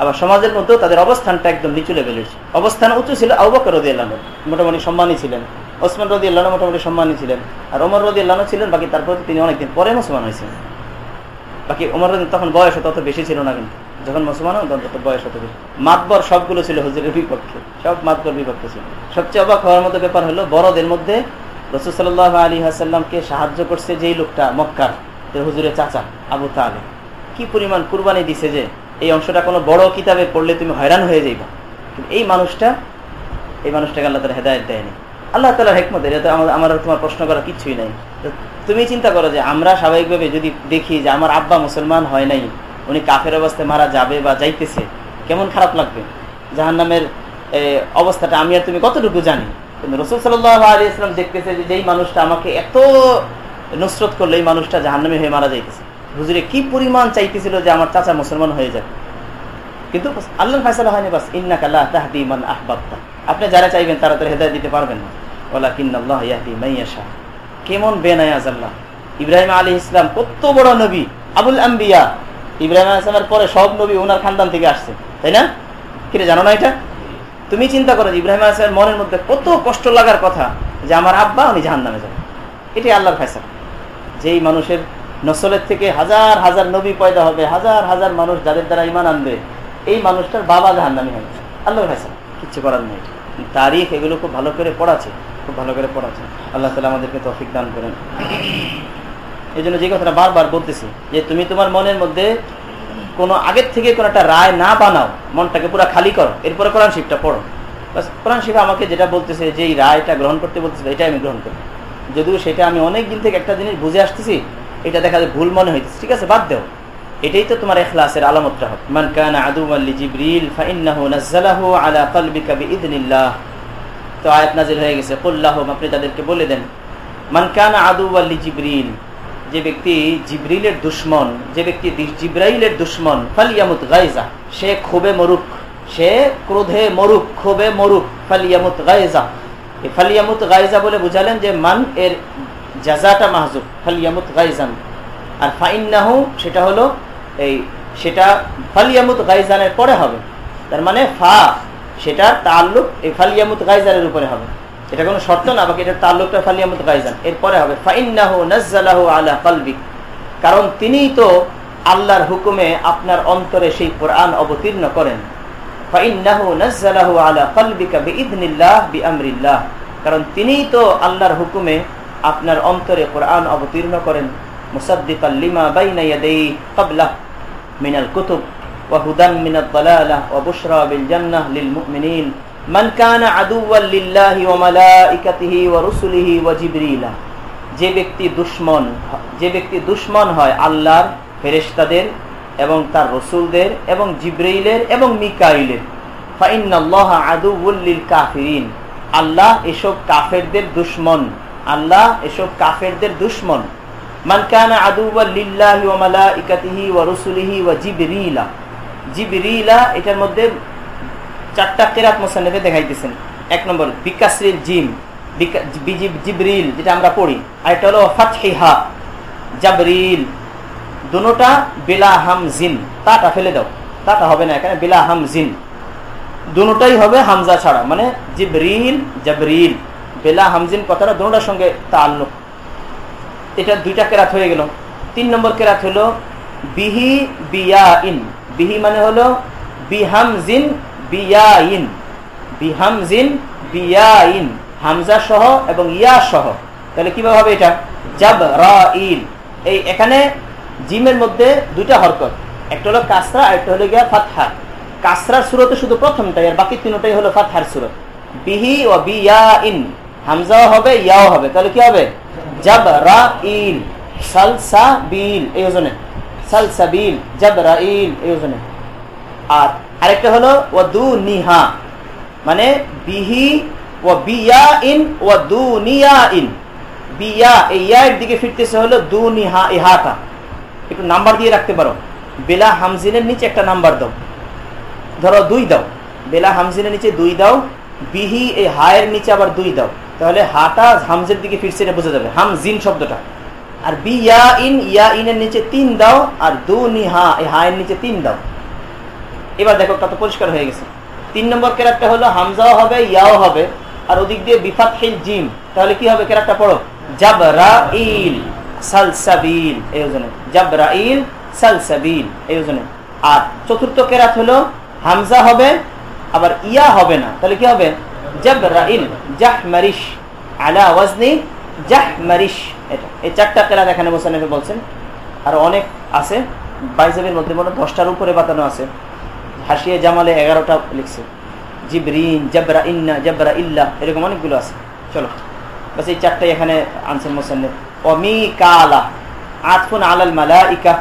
আবার সমাজের মধ্যেও তাদের অবস্থানটা একদম নিচু লেভেলের অবস্থান উঁচু ছিল আউবকর রদি আল্লাহ মোটামুটি সম্মানী ছিলেন। ওসমান রদি আল্লাহ মোটামুটি সম্মানী ছিলেন। আর ওমর রদি আল্লাহ ছিলেন, বাকি তারপর তিনি অনেকদিন পরে মুসলমান হয়েছিলেন বাকি ওমর তখন বয়স তত বেশি ছিল না কিন্তু। যখন মুসলমান তত বয়স হতে বেশি। মাতবর সবগুলো ছিল হুজুরের বিপক্ষে, সব মাতবর বিপক্ষে ছিল। সবচেয়ে অবাক হওয়ার মতো ব্যাপার হলো, বড়দের মধ্যে রসুসাল্লাহ আলী হাসাল্লামকে সাহায্য করছে যেই লোকটা মক্কার হুজুরের চাচা আবু তালে কি পরিমাণ কুরবানি দিছে যে এই অংশটা কোনো বড় কিতাবে পড়লে তুমি হয়রান হয়ে যাইবা। কিন্তু এই মানুষটা, এই মানুষটাকে আল্লাহ তালা হেদায়ত দেয়নি। আল্লাহ তালার হেকমত, এটা তো আমার তোমার প্রশ্ন করা কিছুই নাই। তুমি চিন্তা করো যে আমরা স্বাভাবিকভাবে যদি দেখি যে আমার আব্বা মুসলমান হয় নাই, উনি কাফের অবস্থায় মারা যাবে বা যাইতেছে, কেমন খারাপ লাগবে? জাহান নামের অবস্থাটা আমি আর তুমি কতটুকু জানি? কিন্তু রসুল সাল্লাহ ইসলাম দেখতেছে যে যেই মানুষটা আমাকে এত নুসরত করল, এই মানুষটা জাহান্নামে হয়ে মারা যাইতেছে। হুজুরে, কি পরিমাণ চাইতেছিল যে আমার চাচা মুসলমান হয়ে যাবে কিন্তু আল্লাহ ফাইসালা হয়নি, বাস ইন্না কাল্লাহ তাহদিমান আহবাবতা। আপনি যারা চাইবেন তারা তো হেদায় দিতে পারবেন না। ওলা কিন্নাল্লাহ মাইয়াশা কেমন বেনায়াজ আল্লাহ। ইব্রাহিম আলী ইসলাম কত বড় নবী, আবুল আম্বিয়া। ইব্রাহিম আলী ইসলামের পরে সব নবী ওনার খানদান থেকে আসছে। তাই না? কিরে জানো না এটা? তুমি চিন্তা করো ইব্রাহিম আসলামের মনের মধ্যে কত কষ্ট লাগার কথা যে আমার আব্বা, উনি জাহান নামে যাবে। এটাই আল্লাহর ফাইসাল যেই মানুষের নসলের থেকে হাজার হাজার নবী পয়দা হবে, হাজার হাজার মানুষ যাদের দ্বারা ইমান আনবে, এই মানুষটার বাবা জাহান নামে হবে। আল্লাহর ফাইসাল কিচ্ছু করার নেই। তারিখ এগুলো খুব ভালো করে পড়াচ্ছে, খুব ভালো করে পড়াচ্ছে। আল্লাহ তালা আমাদেরকে তফিক দান করেন। এই জন্য যে কথাটা বারবার বলতেছি, যে তুমি তোমার মনের মধ্যে কোনো আগের থেকে কোনো একটা রায় না বানাও, মনটাকে পুরো খালি করো। এরপরে কোরআন শিবটা পড়ো। কোরআন শিব আমাকে যেটা বলতেছে যে এই রায়টা গ্রহণ করতে বলতেছে, এটাই আমি গ্রহণ করি। যদিও সেটা আমি অনেক দিন থেকে একটা জিনিস বুঝে আসতেছি, এটা দেখা যায় ভুল মনে হইতেছে। ঠিক আছে, বাদ দেও। এটাই তো তোমার এখলাসের আলামতটা হবে। মান কানা আদু আল্লি জিবরিল ফাইন্নাহু নাযালাহু আলা কলবিকা বিইذنিল্লাহ তো আয়াত নাজিল হয়ে গেছে। কুল্লাহুম আপনি তাদেরকে বলে দেন। মান কানা আদু আল্লি জিবরিল যে ব্যক্তি জিব্রিলের দুশ্মন, যে ব্যক্তি জিব্রাইলের দুশ্মন, ফালিয়ামুত গাইজা সে ক্ষোভে মরুক, সে ক্রোধে মরুক, ক্ষোভে মরুক, ফালিয়ামুত গাইজা এই ফালিয়ামুত গাইজা বলে বুঝালেন যে মান এর জাজাটা মাহজুব, ফালিয়ামুত গাইজান আর ফাইন্নাহু সেটা হলো এই সেটা ফালিয়ামুত গাইজানের পরে হবে। তার মানে ফা, সেটার তাল্লুক এই ফালিয়ামুত গাইজানের উপরে হবে। এটা কোনো শর্ত না, বাকি এটার তাল্লুকটা ফালিয়ামুত গাইজান এরপরে হবে, ফাইন্নাহু নাজ্জালাহু আলা কলবিক। কারণ তিনিই তো আল্লাহর হুকুমে আপনার অন্তরে সেই কোরআন অবতীর্ণ করেন। ফাইন্নাহু নাজ্জালাহু আলা কলবিকা বিইذনিল্লাহ বিআমরিল্লাহ। কারণ তিনিই তো আল্লাহর হুকুমে আপনার অন্তরে কোরআন অবতীর্ণ করেন। মুসাদ্দিকাল লিমা বাইনা ইয়াদাইহি ক্বাবলা মিনাল কুতুব, ওয়া হুদান মিনাদ দালালা, ওয়া বুশরা বিল জান্নাহ লিল মুমিনিন। মান কানা আদুওয়াল লিল্লাহি ওয়া মালাইকাতিহি ওয়া রুসুলিহি ওয়া জিবরিলা। যে ব্যক্তি দুশমন যে ব্যক্তি দুশমন হয় আল্লাহর, ফেরেশতাদের এবং তার রসুলদের এবং জিব্রাইলের এবং মিকাইলের। ফাইন্নাল্লাহ আদুউল লিল কাফিরিন। আল্লাহ এসব কাফেরদের দুশমন। আল্লাহ এসব কাফেরদের দুশমন। মান কানা আদুওয়াল লিল্লাহি ওয়া মালাইকাতিহি ওয়া রুসুলিহি ওয়া জিবরিলা। জিবরিলা এটার মধ্যে চারটা কেরাত মোসান্নেফে দেখাইতেছেন। এক নম্বর, বিকাশরিল জিম জিবরিল, যেটা আমরা পড়ি। আর এটা হলো ফাতহিহা, জাবরিল। দুটা বেলা হাম জিন তাটা ফেলে দাও। তাটা হবে না, এখানে বেলা হাম জিন দুটাই হবে হামজা ছাড়া মানে জিবরিল, জাবরিল। বেলা হামজিন কথাটা দুটার সঙ্গে তাল্লুক এটা দুইটা কেরাত হয়ে গেল। তিন নম্বর কেরাত হলো বিহি বিয়া ইন বিহি মানে হলো বিহামজিন বিয়াইন, বিহামজিন, বিয়াইন, হামজা সহ এবং ইয়া সহ। তাহলে কীভাবে হবে এটা? জাব রাইল এই এখানে জিমের মধ্যে দুইটা হরকত। একটা হলো কাসরা একটা হলো গিয়া ফাতহা। কাসরার সুরতে শুধু প্রথমটাই, আর বাকি তিনটাই হলো ফাতহার সুরত। বিহি ও বিয়া ইন হামজাও হবে, ইয়াও হবে। তাহলে কি হবে? জাব রাইল সালসা বিল এই ওজনে। সালসা বিল জাব রাইল এই ওজনে। আর আরেকটা হলো ও দু নিহা মানে বিহি ও বিয়া ইন ও দু নিয়া ইন বিয়া এই এর দিকে ফিরতেছে হলো দু নিহা ইহাটা। একটু নাম্বার দিয়ে রাখতে পারো। বেলা হামজিনের নিচে একটা নাম্বার দাও। ধরো দুই দাও। বেলা হামজিনের নিচে দুই দাও, বিহি এই হায়ের নিচে আবার দুই দাও। তাহলে হাটা হামজের দিকে ফিরছে এটা বোঝা যাবে। হামজিন শব্দটা। আর বি ইয়া ইন ইয়া ইনের নিচে তিন দাও, আর দু নিহা এই হায়ের নিচে তিন দাও। এবার দেখো কত পরিষ্কার হয়ে গেছে। তিন নম্বর কেরাকটা হলো হামজাও হবে, ইয়াও হবে। আর ওদিক দিয়ে বিফাত জিম। তাহলে কি হবে কেরাকটা পড়ো? জাবরাইল সালসাবিল, এই ওজনে। জাবরাইল সালসাবিল, এই ওজনে। আর চতুর্থ কেরাত হলো হামজা হবে, আবার ইয়া হবে না। তাহলে কি হবে? জাবরাইল জাহমারিশ, আলা ওয়াজনি জাহমারিশ। এটা। এই চারটা কেরাত এখানে মোসানেফে বলছেন। আর অনেক আছে। বাইজাবের মধ্যে মনে দশটার উপরে বাতানো আছে। হাসিয়ে জামালে এগারোটা লিখছে। জিবরিন, জাবরা ইন্না, জাবরা ইল্লা, এরকম অনেকগুলো আছে। চলো, বাস এই চারটাই এখানে আনছেন মোসান্নেফ। অমি কালা আতফুন আলাল মালাইকা।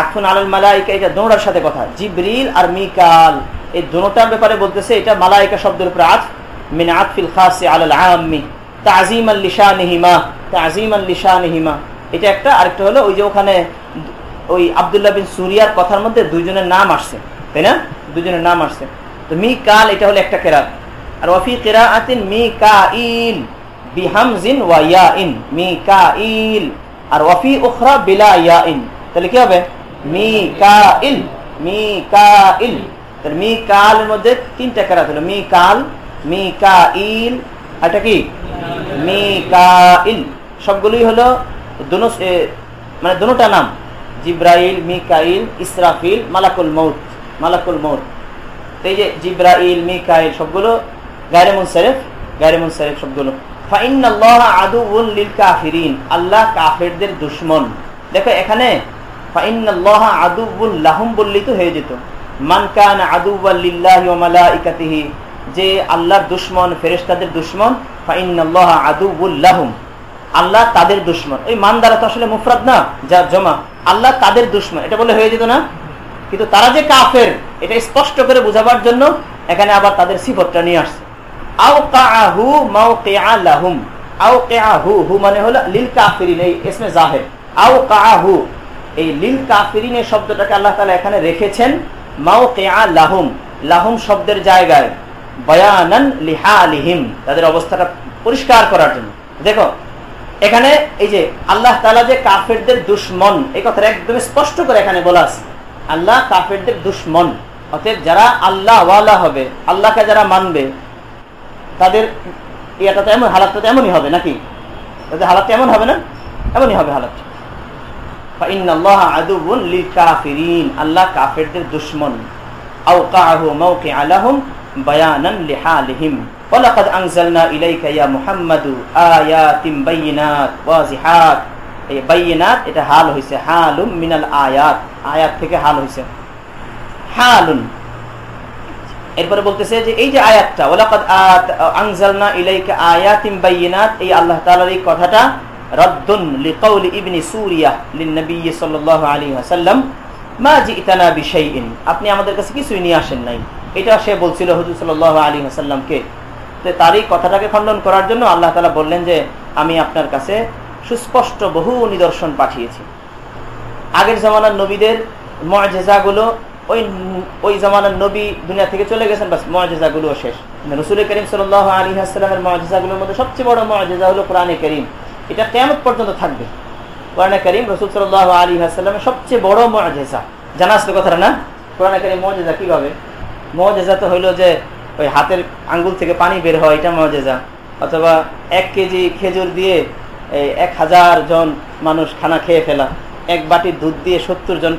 আতফুন আলাল মালাইকা, এটা দোনোটার সাথে কথা। জিবরিল আর মিকাল, এই দোনোটার ব্যাপারে বলতেছে, এটা মালাইকা শব্দের উপরে আতফ মিন আতফিল খাসি আলাল আম্মি তাজিম আল লিশানিহিমা তাজিম আল লিশানিহিমা। এটা একটা, আরেকটা হলো ওই যে ওখানে ওই আবদুল্লাহ বিন সুরিয়ার কথার মধ্যে দুইজনের নাম আসছে। তাই না? দুজনের নাম আসছে। তো মি কাল এটা হলো একটা কেরাত। আর ওয়াফি কেরাআতিন মি কা ইল বিহামজিন ওয়া ইন মি কা ইল আর ওয়াফি উখরা বিলা ইয়া ইন তাহলে কি হবে? মি কা ইল মি কা ইল তাহলে মি কাল এর মধ্যে তিনটা কেরাত হলো মি কাল মি কা ইল এটা কি? মি কা ইল সবগুলোই হলো মানে দুটোটা নাম। জিব্রাইল, মিকাইল, ইসরাফিল, মালাকুল মৌত মালাকুল মৌত এই যে জিব্রাইল, মিকাইল সবগুলো গায়রে মুনসারিফ গায়রে মুনসারিফ সবগুলো। আল্লাহ কাফেরদের দুশমন। দেখো এখানে হয়ে যেত। মান কানা আদুওয়াল লিল্লাহি ওয়া মালাইকাতিহি। যে আল্লাহর দুশমন, ফেরেশতাদের দুশমন আল্লাহ তাদের দুশ্মন। ওই মান দ্বারা তো আসলে মুফরাদ না, যা জমা। আল্লাহ তাদের দুশ্মন। এটা বলে হয়ে যেত না? কিন্তু তারা যে কাফের, এটা স্পষ্ট করে বোঝাবার জন্য এখানে আবার তাদের সিফতটা নিয়ে আসছে। মানে জায়গায়, বয়ানান লিহালিহিম, তাদের অবস্থাটা পরিষ্কার করার জন্য। দেখো, এখানে এই যে আল্লাহ তালা যে কাফেরদের দুশ্মন, এই কথাটা একদম স্পষ্ট করে এখানে বলা আছে। আল্লাহ কাফেরদের দুশ্মন অতএব যারা আল্লাহ ওয়ালা হবে আল্লাহকে যারা মানবে তাদের ইয়েটা তো এমন হালাতটা তো এমনই হবে নাকি তাদের হালাতটা এমন হবে না এমনই হবে হালাত আল্লাহ কাফেরদের দুশ্মন আউকাহু মাউকি আলাহুম বায়ানান লিহালিহিম ولقد أنزلنا إليك يا محمد آيات بينات واضحات এই বাইনাত, এটা হাল হইছে। হালুম মিনাল আয়াত। আয়াত থেকে হাল হইছে। হালুন। এরপরে বলতেছে যে, এই যে আয়াতটা ওলাকাদ আনজালনা আয়াতিম বাইনাত, এই আল্লাহ এই কথাটা রদ্দুন ইবনি সাল্লাল্লাহু আলাইহি ওয়াসাল্লাম, মা বিশাইইন। আপনি আমাদের কাছে কিছুই নিয়ে আসেন নাই। এটা সে বলছিল হুজুর সাল্লাল্লাহু আলাইহি ওয়াসাল্লামকে। তার এই কথাটাকে খণ্ডন করার জন্য আল্লাহ তালা বললেন যে, আমি আপনার কাছে সুস্পষ্ট বহু নিদর্শন পাঠিয়েছি। আগের জামানার নবীদের মজেজাগুলো ওই ওই জামানার নবী দুনিয়া থেকে চলে গেছেন, বাস মজেজাগুলো শেষ। রসুল করিম সাল আলী আসসালামের মজেজাগুলোর মধ্যে সবচেয়ে বড় মজেজা হলো কোরআনে করিম। এটা কেমন পর্যন্ত থাকবে। কোরআনে করিম রসুল সাল আলী আসসালামের সবচেয়ে বড় মজেজা। জানা আসলে কথাটা না? কোরআনে করিম মজেজা কীভাবে? মজেজা তো হইল যে ওই হাতের আঙ্গুল থেকে পানি বের হয় এটা মজেজা। অথবা এক কেজি খেজুর দিয়ে এক হাজার জন মানুষ খানা খেয়ে ফেলা, এক বাটি দুধ দিয়ে সত্তর জন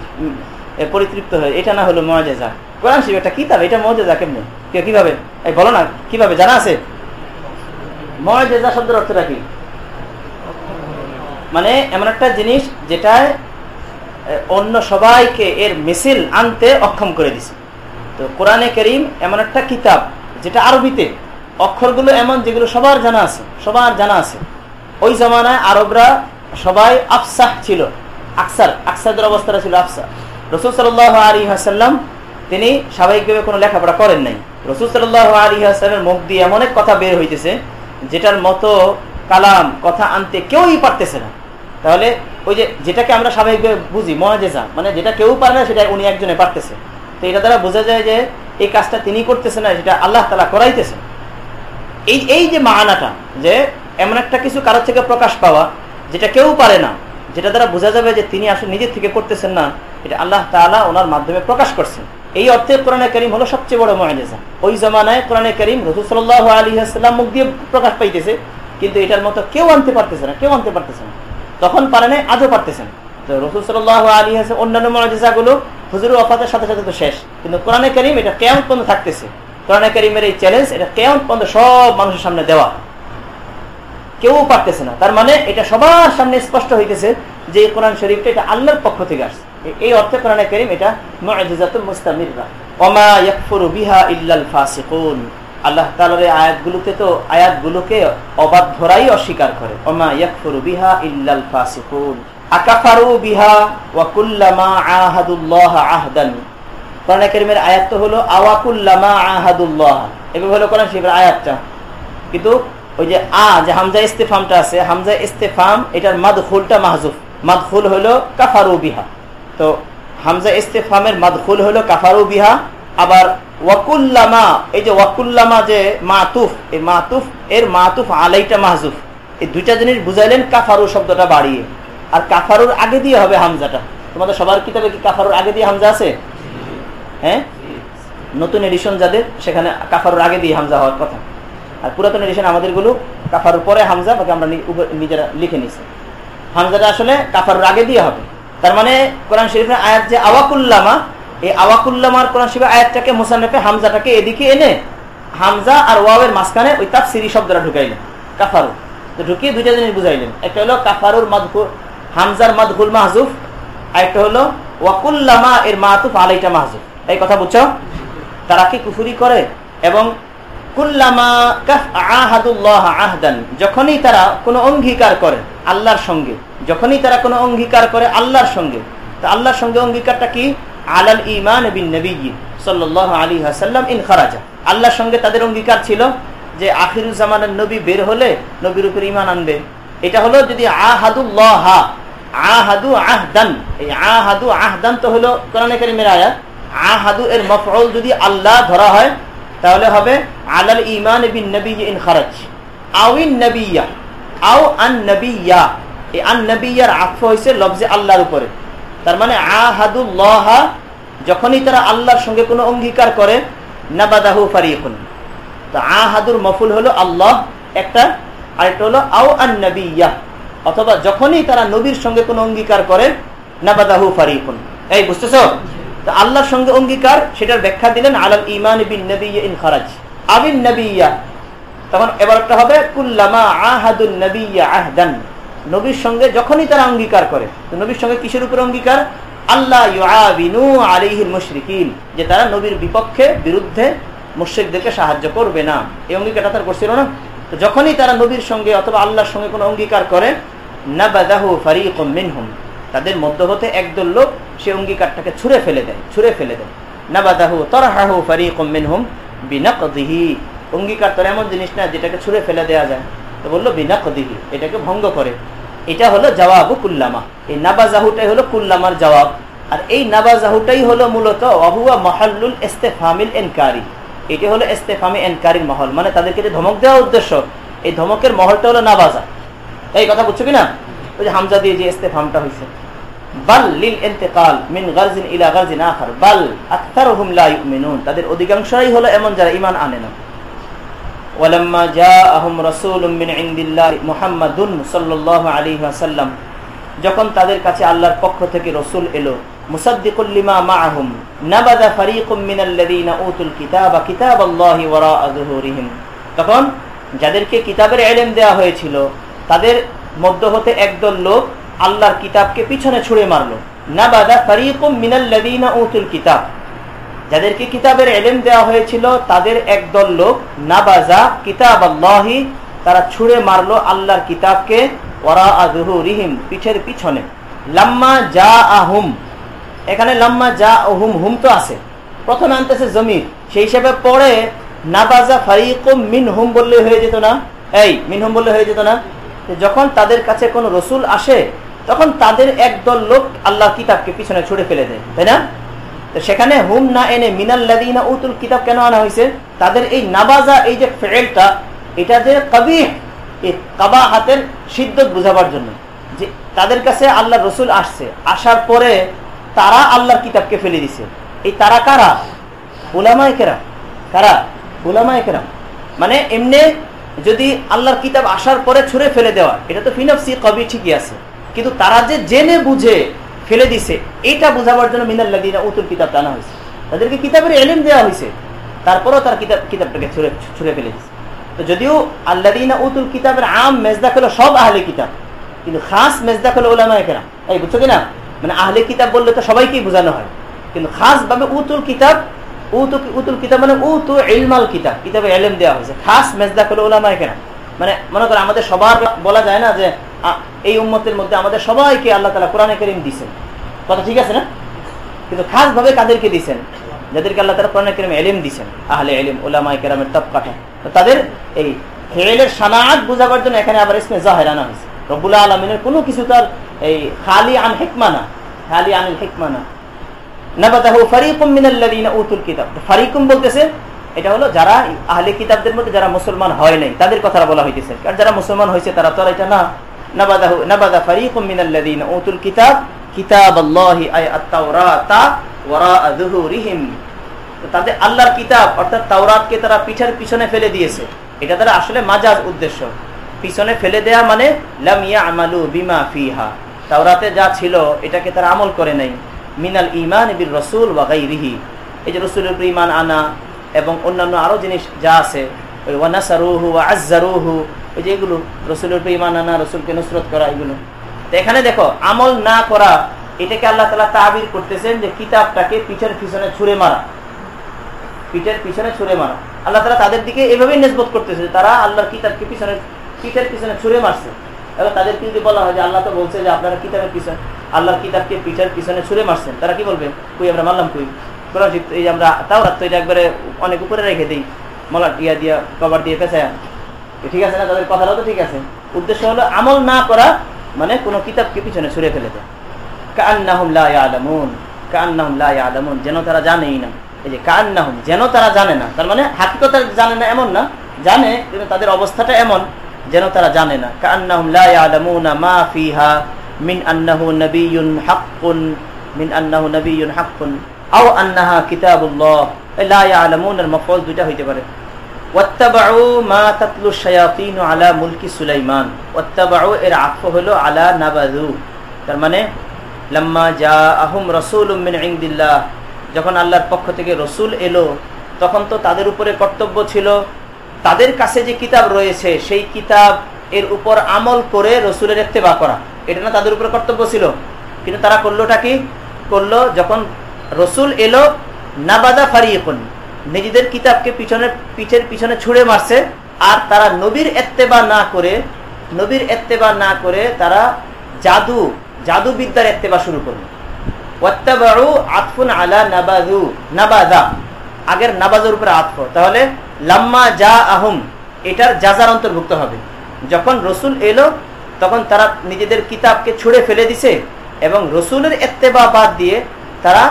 পরিতৃপ্ত হয়ে, এটা না হলো মজেজা। কোরআন শিব একটা কিতাব এটা মজেজা কেমনি? কে কীভাবে? এই বলো না, কীভাবে? জানা আছে? মজেজা শব্দের অর্থটা কি? মানে এমন একটা জিনিস যেটায় অন্য সবাইকে এর মিছিল আনতে অক্ষম করে দিছে। তো কোরআনে করিম এমন একটা কিতাব যেটা আরবিতে, অক্ষরগুলো এমন যেগুলো সবার জানা আছে, সবার জানা আছে। ওই জমানায় আরবরা সবাই আফসাহ ছিল, আকসার আকসাদের অবস্থাটা ছিল আফসা। রসুল সাল আলী হাসাল্লাম তিনি স্বাভাবিকভাবে কোনো লেখাপড়া করেন নাই। রসুল সাল্লাহ আলী হাসানের মুখ দিয়ে এমন এক কথা বের হইতেছে, যেটার মতো কালাম, কথা আনতে কেউই পারতেছে না। তাহলে ওই যে যেটাকে আমরা স্বাভাবিকভাবে বুঝি, মহাজেজা মানে যেটা কেউ পারে না, সেটা উনি একজনে পারতেছে। তো এটা দ্বারা বোঝা যায় যে এই কাজটা তিনি করতেছে না যেটা আল্লাহ তালা করাইতেছে। এই এই যে মানাটা, যে এমন একটা কিছু কারোর থেকে প্রকাশ পাওয়া যেটা কেউ পারে না, যেটা দ্বারা বোঝা যাবে যে তিনি আসলে নিজের থেকে করতেছেন না, এটা আল্লাহ তালা ওনার মাধ্যমে প্রকাশ করছেন। এই অর্থে কোরআনে করিম হলো সবচেয়ে বড় মহাজেজা ওই জমানায় কোরআনে করিম রসুল সাল আলী আসসালাম মুখ দিয়ে প্রকাশ পাইতেছে, কিন্তু এটার মতো কেউ আনতে পারতেছে না, কেউ আনতে পারতেছে না। তখন পারে না আজও পারতেছেন তো রসুল সাল আলী হাসান অন্যান্য মহাজেজাগুলো হুজুর অফাতের সাথে সাথে তো শেষ। কিন্তু কোরআনে করিম এটা কেমন পর্যন্ত থাকতেছে। কোরআনে করিমের এই চ্যালেঞ্জ এটা কেমন পর্যন্ত সব মানুষের সামনে দেওয়া। কেউ পারতেছে না। তার মানে এটা সবার সামনে স্পষ্ট হইতেছে যে কোরআন শরীফটা এটা আল্লাহর পক্ষ থেকে আসছে। এই অর্থে কোরআনে করিম এটা বিহা ইল্লাল ফাসিকুন। আল্লাহ তাআলার এই আয়াতগুলোতে তো আয়াতগুলোকে অবাধ্যরাই অস্বীকার করে। ইল্লাল বিহা আহাদুল্লাহ আয়াত হলো আওয়াকুল্লামা আহাদুল্লাহ। এগুলো হলো কোরআন শরীফের আয়াতটা। কিন্তু ওই যে আ, যে হামজা ইস্তেফামটা আছে, হামজা ইস্তেফাম, এটার মাদখুলটা মাহজুফ। মাদখুল হলো কাফারু বিহা। তো হামজা ইস্তেফামের মাদখুল হলো কাফারু বিহা। আবার ওয়াকুল্লামা, এই যে ওয়াকুল্লামা যে মাতুফ, এই মাতুফ, এর মাতুফ আলাইটা মাহজুফ। এই দুইটা জিনিস বুঝাইলেন কাফারু শব্দটা বাড়িয়ে। আর কাফারুর আগে দিয়ে হবে হামজাটা। তোমাদের সবার কিতাবে কি কাফারুর আগে দিয়ে হামজা আছে? হ্যাঁ? নতুন এডিশন যাদের, সেখানে কাফারুর আগে দিয়ে হামজা হওয়ার কথা। আর পুরাতন এডিশন আমাদেরগুলো কাফারুর পরে হামজা বাকি আমরা নিজেরা লিখে নিছি। হামজাটা আসলে কাফারুর আগে দিয়ে হবে। তার মানে কোরআন শরীফের আয়াত যে আওয়াকুল্লামা, এই আওয়াকুল্লামার কোরআন শরীফের আয়াতটাকে মুসান্নফে হামজাটাকে এদিকে এনে হামজা আর ওয়াওয়ের মাঝখানে ওই তাপ সিরি শব্দটা ঢুকাইলেন, কাফারু। তো ঢুকিয়ে দুইটা জিনিস বুঝাইলেন। একটা হলো কাফারুর মাদকুর হামজার মাদকুল মাহজুফ, আর একটা হলো ওয়াকুল্লামা এর মাতুফ আলাইটা মাহজুফ। এই কথা বুঝছ? তারা কি কুফুরি করে এবং যখনই তারা কোনো অঙ্গীকার করে আল্লাহর সঙ্গে, যখনই তারা কোনো অঙ্গীকার করে আল্লাহর সঙ্গে, তা আল্লাহর সঙ্গে অঙ্গীকারটা কি? আলাল ইমান বিন নবী সাল্লাহ আলী হাসাল্লাম ইন খারাজা। আল্লাহর সঙ্গে তাদের অঙ্গীকার ছিল যে আখিরুজ্জামানের নবী বের হলে নবীর উপর ইমান আনবে। এটা হলো যদি আহাদুল্লাহ, আহাদু আহদান, এই আহাদু আহদান তো হলো কোরআন কারিমের আয়াত, আহাদু এর মফল যদি আল্লাহ ধরা হয় তাহলে হবে আলাল ইমান বিন নবী ইন খারাজ। আউইন নবিয়া, আও আন নবিয়া। এই আন নবিয়ার আফ হয়েছে লফজে আল্লাহর উপরে। তার মানে আহাদুল্লাহ, যখনই তারা আল্লাহর সঙ্গে কোনো অঙ্গীকার করে, নাবাদাহু ফারিকুন। তো আহাদুর মফুল হলো আল্লাহ একটা, আরেকটা হলো আও আন নবিয়া। অথবা যখনই তারা নবীর সঙ্গে কোনো অঙ্গীকার করে, নাবাদাহু ফারিকুন। এই, বুঝতেছ? তো আল্লাহর সঙ্গে অঙ্গীকার, সেটার ব্যাখ্যা দিলেন, আলাল ইমান বিন নবী ইন খারাজ। আবিন নবিয়া তখন এবার একটা হবে, কুল্লামা আহাদুন নবিয়া আহদান। নবীর সঙ্গে যখনই তারা অঙ্গীকার করে, তো নবীর সঙ্গে কিসের উপর অঙ্গীকার? আল্লাহ ইউআবিনু আলাইহিল মুশরিকিন, যে তারা নবীর বিপক্ষে বিরুদ্ধে মুশরিকদেরকে সাহায্য করবে না। এই অঙ্গীকারটা তার করছিল না। তো যখনই তারা নবীর সঙ্গে অথবা আল্লাহর সঙ্গে কোনো অঙ্গীকার করে, নাবাদাহু ফারিকুম মিনহুম। তাদের মধ্য হতে একদল লোক সে অঙ্গীকারটাকে ছুঁড়ে ফেলে দেয়, ছুঁড়ে ফেলে দেয়। নাবাদাহু, তরহাহু ফারিকুম মিনহুম বিনাকদিহি। অঙ্গীকার তো এমন জিনিস না যেটাকে ছুঁড়ে ফেলে দেওয়া যায়। তো বলল, বিনাকদিহি, এটাকে ভঙ্গ করে। এটা হলো জবাবু কুল্লামা। এই নাবাজাহুটাই হলো কুল্লামার জবাব আর এই নাবাজাহুটাই হলো মূলত অহুয়া মহাল্লুল ইস্তেফামিল এনকারি। এটি হলো ইস্তেফামি এনকারির মহল। মানে তাদেরকে যে ধমক দেওয়ার উদ্দেশ্য, এই ধমকের মহলটা হলো নাবাজা। এই কথা বুঝছ কিনা? ওই যে হামজা দিয়ে যে হয়েছে মিন গারজিন বাল আকতারহুম লা ইউমিনুন। তাদের অধিকাংশই হলো এমন যারা ঈমান আনে না। যখন তাদের কাছে আল্লাহর পক্ষ থেকে রসুল এলো, মুসাদ্দিকুল নাবাদা উতুল তখন যাদেরকে কিতাবের ইলম দেওয়া হয়েছিল, তাদের মধ্য হতে একদল লোক আল্লাহর কিতাবকে পিছনে ছুঁড়ে মারলো। নাবাদা ফারিকুম মিনাল্লাযীনা উতুল কিতাব। যাদেরকে কিতাবের এলেম দেওয়া হয়েছিল, তাদের একদল লোক নাবাজা কিতাব আল্লাহি তারা ছুঁড়ে মারলো আল্লাহর কিতাবকে ওরা রিহিম পিঠের পিছনে। লাম্মা যা আহুম এখানে লাম্মা যা হুম হুম তো আছে। প্রথমে আনতেছে জমির। সেই হিসাবে পরে নাবাজা ফারিকুম মিন হুম বললে হয়ে যেত না। এই মিন হুম বললে হয়ে যেত না। যখন তাদের কাছে কোনো রসুল আসে, তখন তাদের একদল লোক আল্লাহ কিতাবকে পিছনে ছুড়ে ফেলে দেয়, তাই না? তো সেখানে হুম না এনে মিনাল্লাদিনা উতুল কিতাব কেন আনা হয়েছে? তাদের এই নাবাজা, এই যে ফেলটা, এটা যে কবি এই কাবা হাতের সিদ্ধত বুঝাবার জন্য। যে তাদের কাছে আল্লাহ রসুল আসছে, আসার পরে তারা আল্লাহর কিতাবকে ফেলে দিছে। এই তারা কারা? ওলামায় কেরা কারা? ওলামায় কেরা মানে এমনি যদি আল্লাহর কিতাব আসার পরে ছুঁড়ে ফেলে দেওয়া, এটা তো ফিনফসি কবি ঠিকই আছে। কিন্তু তারা যে জেনে বুঝে ফেলে দিছে, এটা বোঝাবার জন্য মিনাল্লাদিনা উতুল কিতাব টানা হয়েছে। তাদেরকে কিতাবের এলিম দেওয়া হয়েছে, তারপরেও তার কিতাব, কিতাবটাকে ছুঁড়ে ছুঁড়ে ফেলে দিছে। তো যদিও আল্লাদিনা উতুল কিতাবের আম মেজদা হলো সব আহলে কিতাব, কিন্তু খাস মেজদা হলো ওলামা একেরা এই বুঝছ কিনা? মানে আহলে কিতাব বললে তো সবাইকেই বোঝানো হয়। কিন্তু খাস ভাবে উতুল কিতাব উতু উতুল কিতাব মানে উতু ইলমাল কিতাব। কিতাবে দেওয়া হয়েছে। খাস ওলামা মানে মনে করো আমাদের সবার বলা যায় না যে এই উম্মতের মধ্যে আমাদের সবাইকে আল্লাহ তালা কোরআনে করিম দিচ্ছেন কথা ঠিক আছে না? কিন্তু খাস ভাবে কাদেরকে যাদেরকে আল্লাহ তালা কোরআনে করিম এলিম আহলে এলিম কেরামের তপ কাঠা তাদের এই হেলের সানাত বুঝাবার জন্য এখানে আবার ইসমে জাহের আনা হয়েছে। আলমিনের কোনো কিছু তার এই খালি আন হেকমা না। খালি আনিল হেকমা ফারিকুম বলতেছে, এটা হলো যারা আহলে কিতাবদের মধ্যে যারা মুসলমান হয় নাই, তাদের কথা বলা হইতেছে। আর যারা মুসলমান হয়েছে তারা তো এটা না। আল্লাহর কিতাব, অর্থাৎ তারা পিঠের পিছনে ফেলে দিয়েছে। এটা তারা আসলে মাজাজ উদ্দেশ্য। পিছনে ফেলে দেয়া মানে ইয়ামালু বিমা ফিহা। তাওরাতে যা ছিল, এটাকে তারা আমল করে নাই। মিনাল ইমান বিল রসুল ওয়াগাইরিহি এই যে রসুলের উপর ইমান আনা এবং অন্যান্য আরও জিনিস যা আছে, ওই ওয়ানাসারুহু আজারুহু ওই যে এগুলো, রসুলের উপর ইমান আনা, রসুলকে নুসরত করা, এগুলো। তো এখানে দেখো, আমল না করা, এটাকে আল্লাহ তালা তাবির করতেছেন যে কিতাবটাকে পিঠের পিছনে ছুঁড়ে মারা। পিঠের পিছনে ছুঁড়ে মারা। আল্লাহ তালা তাদের দিকে এভাবেই নেসবত করতেছে তারা আল্লাহর কিতাবকে পিছনে, পিঠের পিছনে ছুঁড়ে মারছে। এবং তাদেরকে যদি বলা হয় যে আল্লাহ তো বলছে যে আপনারা কিতাবের পিছনে আল্লাহর কিতাবকে পিঠের পিছনে ছুঁড়ে মারছেন? তারা কি বলবে? কুই, আমরা মারলাম কুই? এই যে আমরা তাও রাখতো এটা একবারে অনেক উপরে রেখে দিই। মলা ইয়া দিয়া, কভার দিয়ে পেঁচায়। ঠিক আছে না? তাদের কথাটাও তো ঠিক আছে। উদ্দেশ্য হলো আমল না করা মানে কোনো কিতাবকে পিছনে ছুঁড়ে ফেলে দেয়। যেন তারা জানেই না। এই যে কান্নাহুম যেন তারা জানে না। তার মানে হাকিকত জানে না এমন না, জানে, কিন্তু তাদের অবস্থাটা এমন, যেন তারা জানে না। কান্নাহুম লা ইয়ালামুনা মা ফিহা মিন আন্নাহু নাবিয়্যুন হাক্কুন, মিন আন্নাহু নাবিয়্যুন হাক্কুন। আও আন্নাহা কিতাবুল্লাহ। লা ইয়ালামুন, এর মফউল দুইটা হইতে পারে। ওয়াত্তাবাউ মা তাতলু শায়াতিন আলা মুলকি সুলাইমান। ওয়াত্তাবাউ, এর আতফ হলো আলা নাবাযু। তার মানে লাম্মা যা আহম রসুল মিন ইনদিল্লাহ। যখন আল্লাহর পক্ষ থেকে রসুল এলো, তখন তো তাদের উপরে কর্তব্য ছিল, তাদের কাছে যে কিতাব রয়েছে, সেই কিতাব এর উপর আমল করে রসুলের এত্তেবা করা। এটা না তাদের উপরে কর্তব্য ছিল। কিন্তু তারা করলোটা কি? করল যখন রসুল এলো, নাবাদা ফারিয়েকুন নিজেদের কিতাবকে পিছনে, পিঠের পিছনে ছুঁড়ে মারছে, আর তারা নবীর এত্তেবা না করে, নবীর এত্তেবা না করে তারা জাদু, জাদুবিদ্যার এত্তেবা শুরু করল। আতফুন আলা আগের নাবাজের উপরে আতফ। তাহলে লাম্মা যা আহম অন্তর্ভুক্ত হবে। যখন রসুল এলো তখন তারা নিজেদের কিতাবকে ছুড়ে ফেলে দিছে এবং রসুলের এত্তেবা বাদ দিয়ে তারা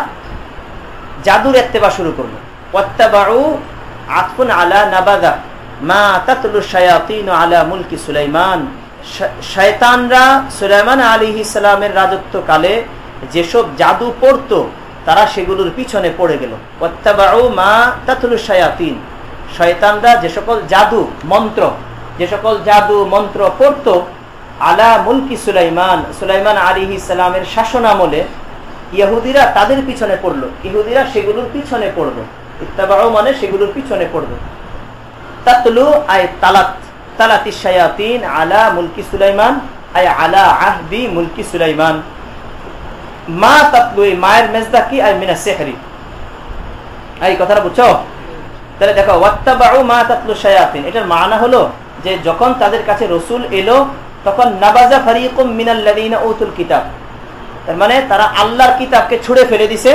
জাদুর এত্তেবা শুরু করল। আলা মুলকি সুলাইমান। সুলাইমান রাজত্বকালে যেসব জাদু পড়তো, তারা সেগুলোর পিছনে পড়ে গেল। মা শয়তানরা যে সকল জাদু মন্ত্র, যে সকল জাদু মন্ত্র পড়তো আলা মুলকি সুলাইমান সুলাইমান আলী ইসলামের শাসন আমলে ইহুদিরা তাদের পিছনে পড়ল। ইহুদিরা সেগুলোর পিছনে পড়ল। ইত্তাবাউ মানে সেগুলোর পিছনে পড়ল। তাতলু আয় তালাত, তালাতি শায়াতিন আলা মুলকি সুলাইমান আয় আলা আহদি মুলকি সুলাইমান। মা তাতলু এই মায়ের মেজদা কি? আর মিনা সেহরি। এই কথাটা বুঝছ? তাহলে দেখো, ওয়াত্তাবাউ মা তাতলু শায়াতিন। এটার মানা হলো যে যখন তাদের কাছে রসুল এলো তখন নাবাজা ফারিকুম মিনাল্লাযিনা উতুল কিতাব। তার মানে তারা আল্লাহর কিতাবকে ছুঁড়ে ফেলে দিছে।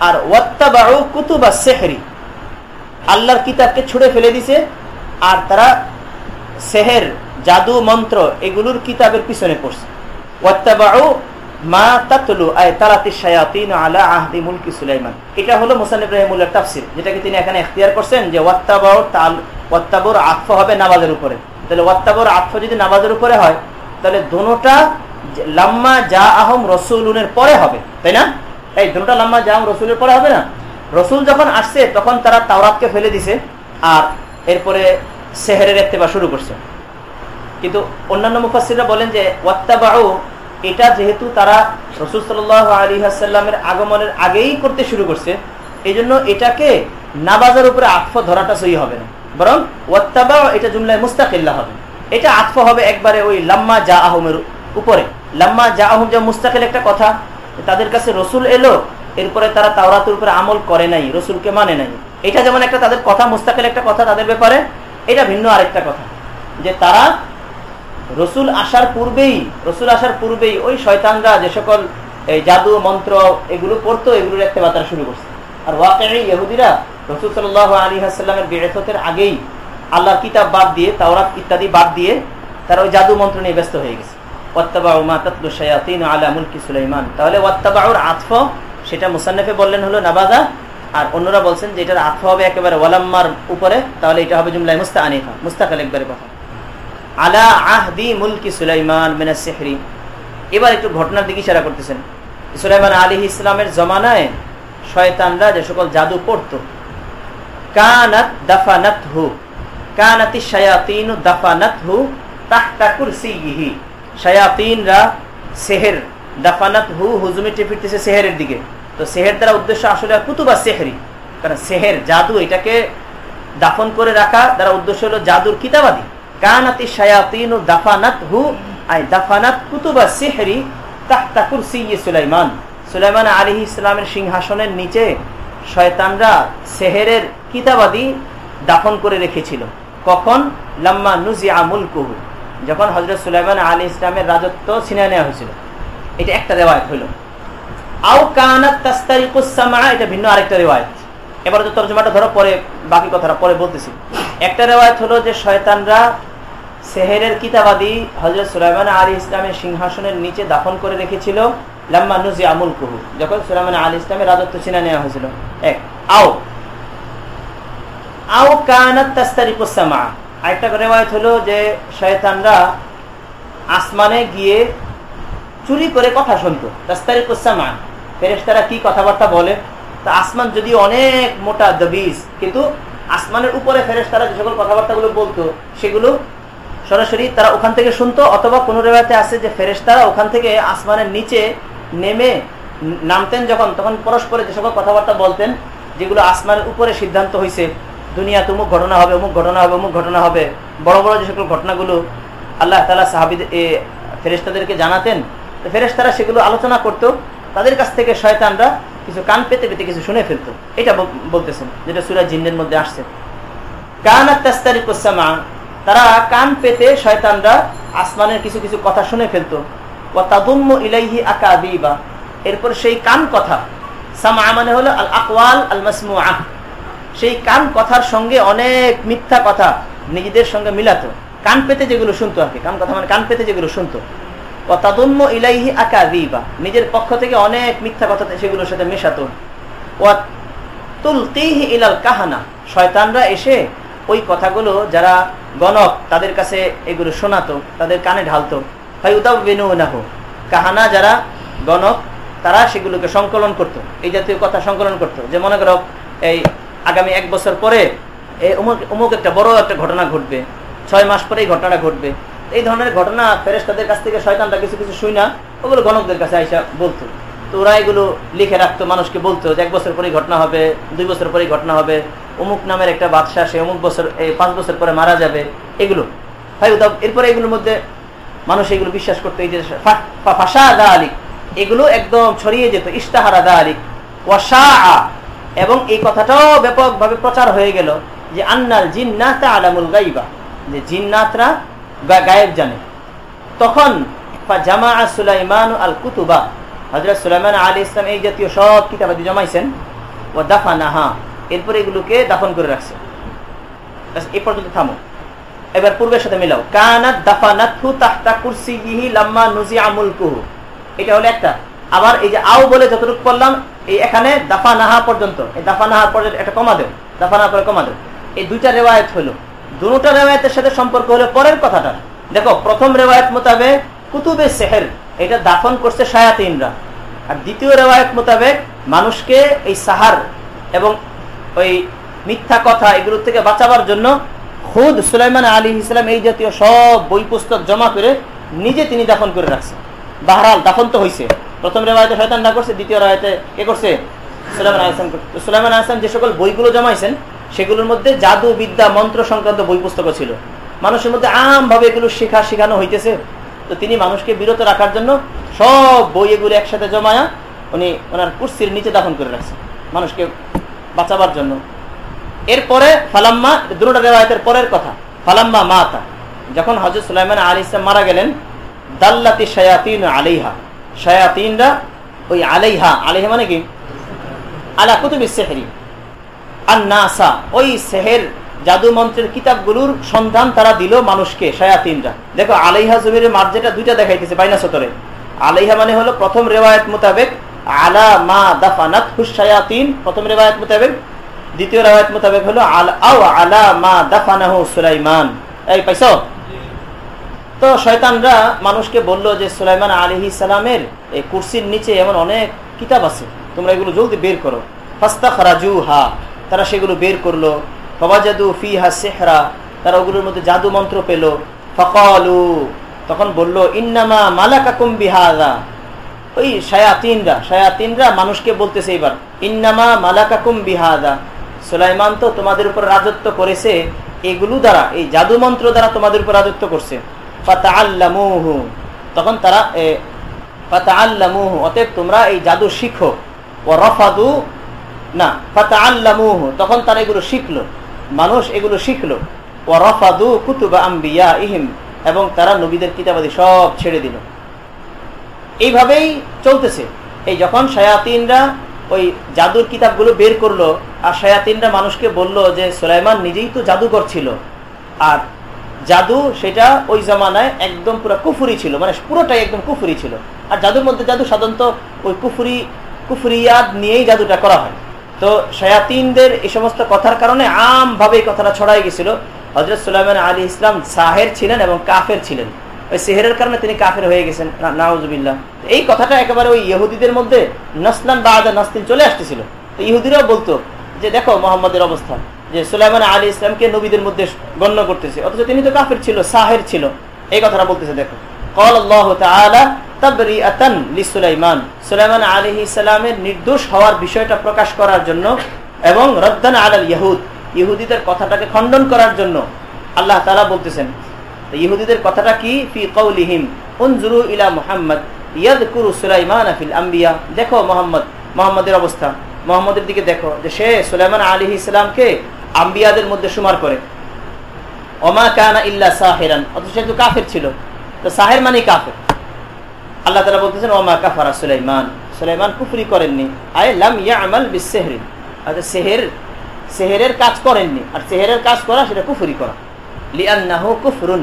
আর ওয়াত্তাবাউ কুতুবা সেহরি। আল্লাহর কিতাবকে ছুঁড়ে ফেলে দিছে। আর তারা সেহের, জাদু মন্ত্র এগুলোর কিতাবের পিছনে পড়ছে। ওয়াত্তাবাউ মা তাতলু, আয় তালাতি শায়াতিন আলা আহদি মুলকি সুলাইমান। এটা হলো মুসানিব রহিমুল্লাহ তাফসির, যেটাকে তিনি এখানে এখতিয়ার করছেন যে ওয়াত্তাবাউ তাল, ওয়াত্তাবুর আতফ হবে নামাজের উপরে। তাহলে ওয়াত্তাবুর আতফ যদি নামাজের উপরে হয়, তাহলে দোনোটা লাম্মা যা আহম রসুলের পরে হবে, তাই না? এই দুটা লাম্মা যা আহম রসুলের পরে হবে না? রসুল যখন আসছে, তখন তারা তাওরাতকে ফেলে দিছে আর এরপরে সেহেরের এত্তেবা শুরু করছে। কিন্তু অন্যান্য মুফাসিরা বলেন যে, ওয়াত্তাবাউ, এটা যেহেতু তারা রসুল সাল আলী হাসাল্লামের আগমনের আগেই করতে শুরু করছে এই জন্য এটাকে নাবাজের উপরে আতফ ধরাটা সই হবে না। বরং ওয়াত্তাবা এটা জুমলায় মুস্তাকিল্লা হবে। এটা আতফ হবে একবারে ওই লাম্মা জা আহমের উপরে। লাম্মা জা আহম যা মুস্তাকিল একটা কথা, তাদের কাছে রসুল এলো, এরপরে তারা তাওরাতের উপরে আমল করে নাই, রসুলকে মানে নাই। এটা যেমন একটা তাদের কথা, মুস্তাকেল একটা কথা তাদের ব্যাপারে, এটা ভিন্ন আরেকটা কথা। যে তারা রসুল আসার পূর্বেই, রসুল আসার পূর্বেই ওই শয়তানরা যে সকল জাদু মন্ত্র এগুলো পড়তো, এগুলোর একটা বাতারা শুরু করছে। আর ওয়াকে ইহুদিরা রসুল সাল আলী হাসাল্লামের বেড়েতের আগেই আল্লাহর কিতাব বাদ দিয়ে, তাওরাত ইত্যাদি বাদ দিয়ে তারা ওই জাদু মন্ত্র নিয়ে ব্যস্ত হয়ে গেছে। তাহলে আতফ, সেটা মুসান্নফে বললেন হলো নাবাদা আর অন্যরা বলছেন যে এটার আতফ হবে একেবারে ওয়ালাম্মার উপরে, তাহলে এটা হবে জুমলাই মুস্তা আনিফা মুস্তাকাল একবারে কথা। আলা আহদি মুলকি সুলাইমান মিনা সেহরি। এবার একটু ঘটনার দিকে ইশারা করতেছেন। সুলাইমান আলী ইসলামের জমানায় শয়তানরা যে সকল জাদু পড়ত কানাত দাফানাত হু কানাতি শায়াতিন দাফানাত হু তাহতা কুরসিহি শায়াতিনরা সেহের দাফানাত হু হুজুমি টিপিতেছে সেহেরের দিকে। তো সেহের দ্বারা উদ্দেশ্য আসলে কুতুবা সেহরি। কারণ সেহের জাদু এটাকে দাফন করে রাখা দ্বারা উদ্দেশ্য হলো জাদুর কিতাবাদি। কানাতি শায়াতিন দাফানাত হু আই দাফানাত কুতুবা সেহরি তাহতা কুরসি সুলাইমান। সুলাইমান আলী ইসলামের সিংহাসনের নিচে শয়তানরা সেহেরের কিতাবাদি দাফন করে রেখেছিল। কখন? লাম্মা নুজি আমুল কুহু যখন হজরত সুলাইমান আলী ইসলামের রাজত্ব ছিনে নেওয়া হয়েছিল। এটা একটা রেওয়ায়ত হইল আও কানাত তাস্তারিকুসামা এটা ভিন্ন আরেকটা রেওয়ায়ত। এবার তো তর্জমাটা ধরো, পরে বাকি কথাটা পরে বলতেছি। একটা রেওয়ায়ত হলো যে শয়তানরা সেহেরের কিতাবাদি হজরত সুলাইমান আলী ইসলামের সিংহাসনের নিচে দাফন করে রেখেছিল। লাম্মা নুজি আমুল কুহু যখন সুলাইমান আলী ইসলামের রাজত্ব ছিনা নেওয়া হয়েছিল। এক, আও। আও কানাত আরেকটা হলো যে, শয়তানরা আসমানে গিয়ে চুরি করে কথা শুনতো। তাস্তারিকুসামা ফেরেশতারা কি কথাবার্তা বলে? তা আসমান যদি অনেক মোটা দবিজ, কিন্তু আসমানের উপরে ফেরেশতারা যে সকল কথাবার্তাগুলো বলতো, সেগুলো সরাসরি তারা ওখান থেকে শুনতো, অথবা কোনো রেওয়াতে আছে যে ফেরেশতারা ওখান থেকে আসমানের নিচে নেমে নামতেন যখন, তখন পরস্পরে যে সকল কথাবার্তা বলতেন, যেগুলো আসমানের উপরে সিদ্ধান্ত হয়েছে দুনিয়াতে অমুক ঘটনা হবে, অমুক ঘটনা হবে, অমুক ঘটনা হবে, বড় বড় যে সকল ঘটনাগুলো আল্লাহ তালা সাহাবিদের ফেরেস্তাদেরকে জানাতেন, তো ফেরেস্তারা সেগুলো আলোচনা করতো, তাদের কাছ থেকে শয়তানরা কিছু কান পেতে পেতে কিছু শুনে ফেলতো। এটা বলতেছেন, যেটা সুরাজ জিন্দের মধ্যে আসছে। কান আত্মাস্তারিকুসামা তারা কান পেতে শয়তানরা আসমানের কিছু কিছু কথা শুনে ফেলতো। এরপর সেই কান কথা। মানে হলো আল আকওয়াল আল মাসমু আহ সেই কান কথার সঙ্গে অনেক মিথ্যা কথা নিজেদের সঙ্গে মিলাতো। কান পেতে যেগুলো শুনতো আর কি। কান কথা মানে কান পেতে যেগুলো শুনতো। নিজের পক্ষ থেকে অনেক মিথ্যা কথা সেগুলোর সাথে মেশাতো। কাহানা। শয়তানরা এসে ওই কথাগুলো যারা গণক তাদের কাছে এগুলো শোনাতো, তাদের কানে ঢালতো। কাহানা যারা গণক, তারা সেগুলোকে সংকলন করত, এই জাতীয় কথা সংকলন করত। যে মনে করো, এই আগামী এক বছর পরে এই অমুক অমুক একটা বড় একটা ঘটনা ঘটবে, ছয় মাস পরে এই ঘটনাটা ঘটবে। এই ধরনের ঘটনা ফেরেস্তাদের কাছ থেকে শয়তানটা কিছু কিছু শুই না ওগুলো গণকদের কাছে আইসা বলতো। তো ওরা এগুলো লিখে রাখতো, মানুষকে বলতো যে এক বছর পরেই ঘটনা হবে, দুই বছর পরেই ঘটনা হবে, অমুক নামের একটা বাদশাহ, সে অমুক বছর, এই পাঁচ বছর পরে মারা যাবে, এগুলো। ভাই এরপরে এগুলোর মধ্যে মানুষ এগুলো বিশ্বাস করতো এই যে দা আলিক এগুলো একদম ছড়িয়ে যেত ইস্তাহারা দা আলিক ওয়াশা এবং এই কথাটাও ব্যাপকভাবে প্রচার হয়ে গেল যে আন্নাল জিন্নাতা আলামুল গাইবা, যে জিন্নাতরা গায়েব জানে। তখন জামা সুলাইমান আল কুতুবা হজরত সুলাইমান আলী ইসলাম এই জাতীয় সব কিতাবাদি জমাইছেন ও দাফা নাহা এরপরে এগুলোকে দাফন করে রাখছে। এ পর্যন্ত থামো। এবার পূর্বের সাথে মিলাও। কানাত দাফানাতহু তাহতা কুরসিহি লাম্মা নুজি আমুল কুহু এটা হলো একটা। আবার এই যে আও বলে যতটুকু পড়লাম, এই এখানে দাফা নাহা পর্যন্ত। এই দাফা নাহা পর্যন্ত একটা কমা দেব দাফা নাহা করে কমা দেব এই দুইটা রেওয়ায়ত হলো। দুটা রেওয়ায়তের সাথে সম্পর্ক হলো পরের কথাটা। দেখো, প্রথম রেওয়ায়ত মোতাবেক কুতুবে সেহের, এটা দাফন করছে শায়াতিনরা। আর দ্বিতীয় রেওয়ায়ত মোতাবেক মানুষকে এই সাহার এবং ওই মিথ্যা কথা এগুলোর থেকে বাঁচাবার জন্য খুদ সুলাইমান আলী ইসলাম এই জাতীয় সব বই পুস্তক জমা করে নিজে তিনি দাফন করে রাখছেন। বাহারাল দাফন তো হয়েছে প্রথম রেওয়ায়তে শয়তান না করছে, দ্বিতীয় রেওয়ায়তে কে করছে? সুলাইমান আহসান সুলাইমান আহসান যে সকল বইগুলো জমাইছেন, সেগুলোর মধ্যে জাদু, বিদ্যা, মন্ত্র সংক্রান্ত বই পুস্তকও ছিল। মানুষের মধ্যে আমভাবে এগুলো শেখা শেখানো হইতেছে। তো তিনি মানুষকে বিরত রাখার জন্য সব বই এগুলো একসাথে জমায়া উনি ওনার কুর্সির নিচে দাফন করে রাখছেন। মানুষকে বাঁচাবার জন্য। এরপরে ফালাম্মা, দুটা রেওয়ায়তের পরের কথা, ফালাম্মা মাতা। যখন হজরত সুলাইমান আলী ইসলাম মারা গেলেন, দাল্লাতি শায়াতিন আলিহা শায়াতিনরা ওই আলাইহা আলিহা মানে কি? আলা কুতুবি সেহরি। আর নাসা ওই সেহের জাদু মন্ত্রের কিতাবগুলোর সন্ধান তারা দিল মানুষকে, শায়াতিনরা। দেখো, আলাইহা জমির মার্জেটা দুইটা দেখাইতেছে বাইনা সতরে। আলাইহা মানে হলো প্রথম রেওয়ায়ত মোতাবেক, আলা মা দাফানাত হুসায়াতিন প্রথম রেওয়ায়ত মোতাবেক দ্বিতীয় রেওয়ায়ত মোতাবেক হলো, আল আও আলা মা দাফানাহু সুলাইমান। এই পাইছো? তো শয়তানরা মানুষকে বলল যে, সুলাইমান আলহি সালামের এই কুর্সির নিচে এমন অনেক কিতাব আছে, তোমরা এগুলো জলদি বের করো। ফাস্তা খারাজু হা তারা সেগুলো বের করল। ফবাজাদু ফি হা সেহরা, তারা ওগুলোর মধ্যে জাদু মন্ত্র পেল। ফকালু, তখন বলল, ইন্নামা মালাকাকুম বিহাদা। ওই শায়াতিনরা শায়াতিনরা মানুষকে বলতেছে এবার ইন্নামা মালাকাকুম বিহাদা। সুলাইমান তো তোমাদের উপর রাজত্ব করেছে এগুলো দ্বারা, এই জাদু মন্ত্র দ্বারা তোমাদের উপর রাজত্ব করছে। তখন তারা ফাতা আল্লামুহু অতএব তোমরা এই জাদু শিখো। ও রফাদু, না ফাতা আল্লামুহু তখন তারা এগুলো শিখলো। মানুষ এগুলো শিখলো। ও রফাদু কুতুবা আম্বিয়া ইহিম এবং তারা নবীদের কিতাবাদি সব ছেড়ে দিল। এইভাবেই চলতেছে। এই যখন শায়াতিনরা ওই জাদুর কিতাবগুলো বের করল আর শায়াতিনরা মানুষকে বলল যে, সুলাইমান নিজেই তো জাদুঘর ছিল। আর জাদু সেটা ওই জামানায় একদম পুরো কুফুরি ছিল মানে পুরোটাই একদম কুফুরি ছিল। আর জাদুর মধ্যে জাদু সাধারণত ওই কুফুরি কুফুরিয়াদ নিয়েই জাদুটা করা হয়। তো শায়াতিনদের এই সমস্ত কথার কারণে আমভাবে এই কথাটা ছড়াই গেছিল। হজরত সুলাইমান আলী ইসলাম সাহের ছিলেন এবং কাফের ছিলেন। ওই সেহেরের কারণে তিনি কাফের হয়ে গেছেন নাউজুবিল্লাহ। এই কথাটা একেবারে ওই ইহুদিদের মধ্যে নসলান বা আদা নাস্তিন চলে আসতেছিল। তো ইহুদিরাও বলতো যে, দেখো মোহাম্মদের অবস্থা, যে সুলাইমান আলী ইসলামকে নবীদের মধ্যে গণ্য করতেছে, অথচ তিনি তো কাফের ছিল, সাহের ছিল। এই কথাটা বলতেছে, দেখো। আল্লাহ তাবরিআতান লিসুলাইমান সুলাইমান। আলাইহিস সালামের নির্দোষ হওয়ার বিষয়টা প্রকাশ করার জন্য এবং রদ্দান আলাল ইহুদ, ইহুদিদের কথাটাকে খণ্ডন করার জন্য আল্লাহ তাআলা বলতেছেন ইহুদিদের কথাটা কি? ফি কৌলিহিম উনজুরু ইলা মুহাম্মদ ইয়াদকুরু সুলাইমান ফিল আম্বিয়া। দেখো মোহাম্মদ, মোহাম্মদের অবস্থা। মোহাম্মদের দিকে দেখো যে সে সুলাইমান আলী ইসলামকে আম্বিয়াদের মধ্যে সুমার করে। ওমা কানা ইল্লা সাহেরান, অথচ সে তো কাফের ছিল। তো সাহের মানে কাফের। আল্লাহ তালা বলতেছেন, ওমা কাফারা সুলাইমান। সুলাইমান কুফরি করেননি। আয় লাম ইয়া আমাল বিসেহরিন আচ্ছা সেহের, সেহেরের কাজ করেননি। আর সেহেরের কাজ করা, সেটা কুফরি করা। লিআন্নাহু কুফরুন।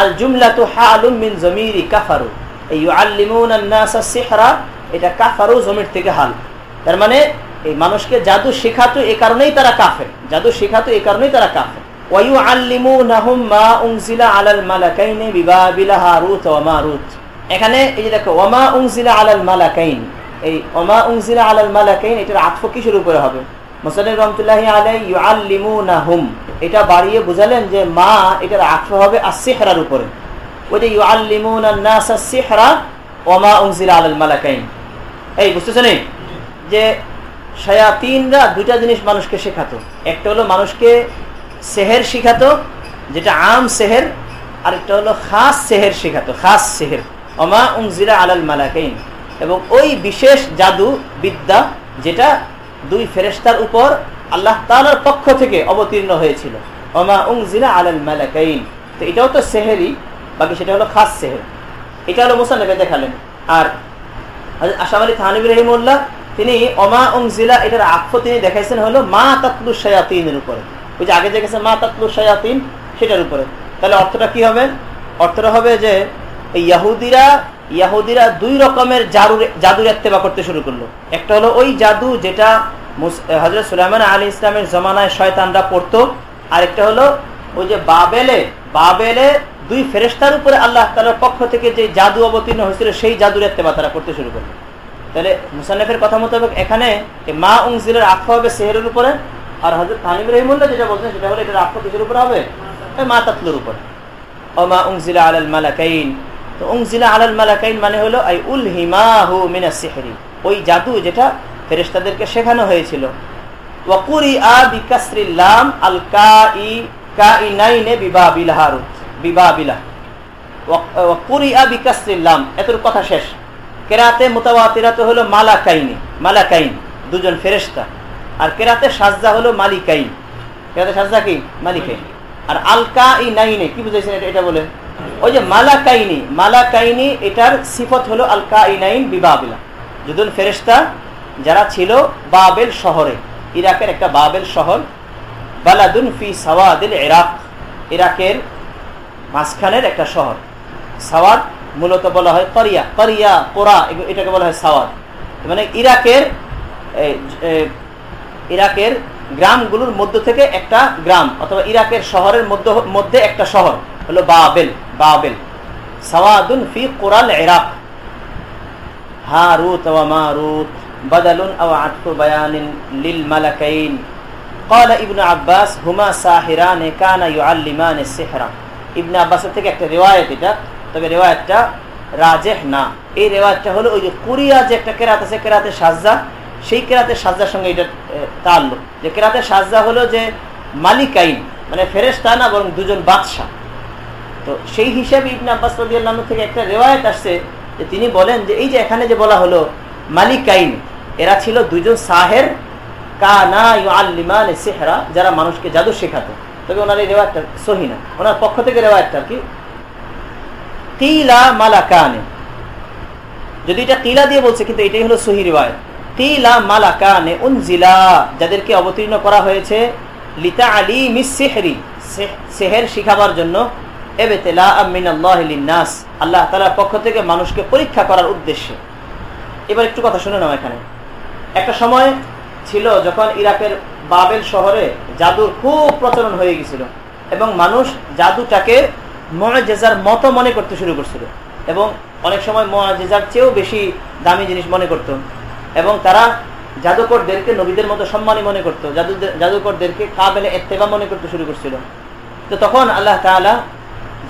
আল জুমলাতু হালুম মিন জমিরি কাফারু। এই ইউআল্লিমুনা আন-নাস আস-সিহরা এটা কাফারু জমির থেকে হাল। তার মানে এই মানুষকে জাদু শেখাতো এই কারণেই তারা কাফের। জাদু শেখাতো এই কারণেই তারা কাফের। ওয়ায়ুআল্লিমুনাহুম মা উনজিলা আলাল মালাকাইনি বিবাবিলা হারুত ওয়া মারুত। এখানে এই যে দেখো ওমা উংজিলা আলাল মালাকাইন। এই ওমা উংজিলা আলাল মালাকাইন, এটার আত্ম কিসের উপরে হবে? মুসালিম রহমতুল্লাহ আলাই ইউআল্লিমুনাহুম। এটা বাড়িয়ে বুঝালেন যে মা এটার আত্ম হবে আসিহরার উপরে। ওই যে ইউআল্লিমুনা নাস আসিহরা ওমা উংজিলা আলাল মালাকাইন। এই বুঝতেছেন যে শায়াতিনরা দুইটা জিনিস মানুষকে শেখাতো। একটা হলো মানুষকে সেহের শিখাতো, যেটা আম সেহের আরেকটা হলো খাস সেহের শেখাতো, খাস সেহের। অমা উংজিরা আলাল মালাকাইন। এবং ওই বিশেষ জাদু বিদ্যা যেটা দুই ফেরেস্তার উপর আল্লাহ তালার পক্ষ থেকে অবতীর্ণ হয়েছিল। অমা উংজিরা আলাল মালাকাইন। তো এটাও তো সেহেরই বাকি সেটা হলো খাস সেহের এটা হলো মোসানবে দেখালেন। আর আসাম আলী থানিব রহিমুল্লাহ, তিনি অমা উং জিলা এটার আক্ষ তিনি দেখাইছেন হলো মা তাতলু শায়াতিনের উপরে। ওই যে আগে দেখেছেন মা তাতলু শায়াতিন, সেটার উপরে। তাহলে অর্থটা কি হবে? অর্থটা হবে যে ইয়াহুদিরা ইয়াহুদিরা দুই রকমের জাদুর জাদুর এত্তেবা করতে শুরু করল। একটা হলো ওই জাদু যেটা হজরত সুলাইমান আলী ইসলামের জমানায় শয়তানরা পড়তো, আরেকটা হলো ওই যে বাবেলে বাবেলে দুই ফেরেস্তার উপরে আল্লাহ তালার পক্ষ থেকে যে জাদু অবতীর্ণ হয়েছিল, সেই জাদুর এত্তেবা তারা করতে শুরু করল। তাহলে মুসান্নফের কথা মোতাবেক এখানে মা উংজিলের আফা হবে সেহের উপরে, আর হজরত হানিম রহিমুল্লাহ যেটা বলছেন সেটা হলো এটার আফা কিসের উপরে হবে? মা তাতলুর উপরে। ও মা উংজিলা আলাল মালাকাইন। তো উংজিলা মালাকাইন মানে হলো উল জাদু যেটা শেখানো হয়েছিল। ওয়াকুরি আ ওয়াকুরি আ এতর কথা শেষ। কেরাতে মোতাবাতিরাতে হলো মালাকাইনি, মালাকাইন, দুজন ফেরেশতা। আর কেরাতে সাজদা হলো মালিকাইন। কেরাতে সাজদা কি? মালিকাইন। আর আলকা ই নাইনে কি বুঝাইছেন এটা? এটা বলে ওই যে মালাকাইনি মালাকাইনি এটার সিফত হলো আলকা ই নাইন বিবাবিলা। দুজন ফেরেশতা যারা ছিল বাবেল শহরে, ইরাকের একটা বাবেল শহর, বালাদুন ফি সাওয়াদিল ইরাক, ইরাকের মাঝখানের একটা শহর। সাওয়াদ মূলত বলা হয় করিয়া করিয়া, কোরা এটাকে বলা হয় সাওয়াদ। মানে ইরাকের ইরাকের গ্রামগুলোর মধ্য থেকে একটা গ্রাম, অথবা ইরাকের শহরের মধ্য, মধ্যে একটা শহর। হলো বাবেল বাবেল। ফি قال ابن عباس هما ساحران يعلمان السحر ابن عباس থেকে একটা এটা, তবে না। এই রেওয়াজটা হলো ওই যে কুরিয়া যে একটা কেরাত আছে, কেরাতে সাজা সেই কেরাতে সাজদার সঙ্গে এটা তাল্লুক। যে কেরাতে সাজা হলো যে মালিকাইন মানে ফেরেস্তা না, বরং দুজন বাদশাহ। তো সেই হিসাবে ইবনে আব্বাস রাদিয়াল্লাহু থেকে একটা রেওয়ায়ত আসছে যে তিনি বলেন যে এই যে এখানে যে বলা হলো মালিকাইন, এরা ছিল দুজন সাহের, কানা ইউআল্লিমান সিহরা, যারা মানুষকে জাদু শেখাতো। তবে ওনার এই রেওয়ায়তটা সহি না। ওনার পক্ষ থেকে রেওয়ায়তটা কি, কিলা মালাকানে। যদি এটা কিলা দিয়ে বলছে, কিন্তু এটাই হলো সহি রিওয়ায়ত। কিলা মালাকানে উনজিলা, যাদেরকে অবতীর্ণ করা হয়েছে লিতা আলী মিস সেহরি সেহের শিখাবার জন্য। লিন্নাস। আল্লাহ তালার পক্ষ থেকে মানুষকে পরীক্ষা করার উদ্দেশ্যে। এবার একটু কথা শুনে নাও এখানে। একটা সময় ছিল যখন ইরাকের বাবেল শহরে জাদুর খুব প্রচলন হয়ে গেছিল এবং মানুষ জাদুটাকে মহাজেজার মতো মনে করতে শুরু করছিল এবং অনেক সময় মহাজেজার চেয়েও বেশি দামি জিনিস মনে করত এবং তারা জাদুকরদেরকে নবীদের মতো সম্মানী মনে করত। জাদু জাদুকরদেরকে কাবেলে এত্তেবা মনে করতে শুরু করছিল। তো তখন আল্লাহ তালা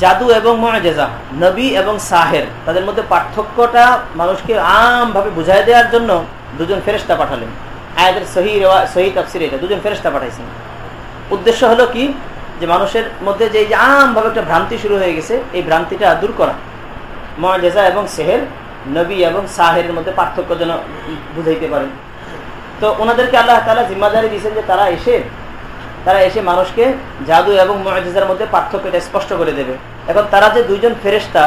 জাদু এবং মহাজেজা, নবী এবং সাহের, তাদের মধ্যে পার্থক্যটা মানুষকে আমভাবে বুঝাই দেওয়ার জন্য দুজন ফেরেস্তা পাঠালেন। আয়াদের সহি সহি তাফসির এটা, দুজন ফেরেস্তা পাঠাইছেন। উদ্দেশ্য হলো কি? যে মানুষের মধ্যে যে আমভাবে একটা ভ্রান্তি শুরু হয়ে গেছে, এই ভ্রান্তিটা দূর করা। মহাজেজা এবং সেহের, নবী এবং সাহের মধ্যে পার্থক্য যেন বুঝাইতে পারেন। তো ওনাদেরকে আল্লাহ তালা জিম্মাদারি দিয়েছেন যে তারা এসে তারা এসে মানুষকে জাদু এবং মহাজেজার মধ্যে পার্থক্যটা স্পষ্ট করে দেবে। এখন তারা যে দুইজন ফেরেস্তা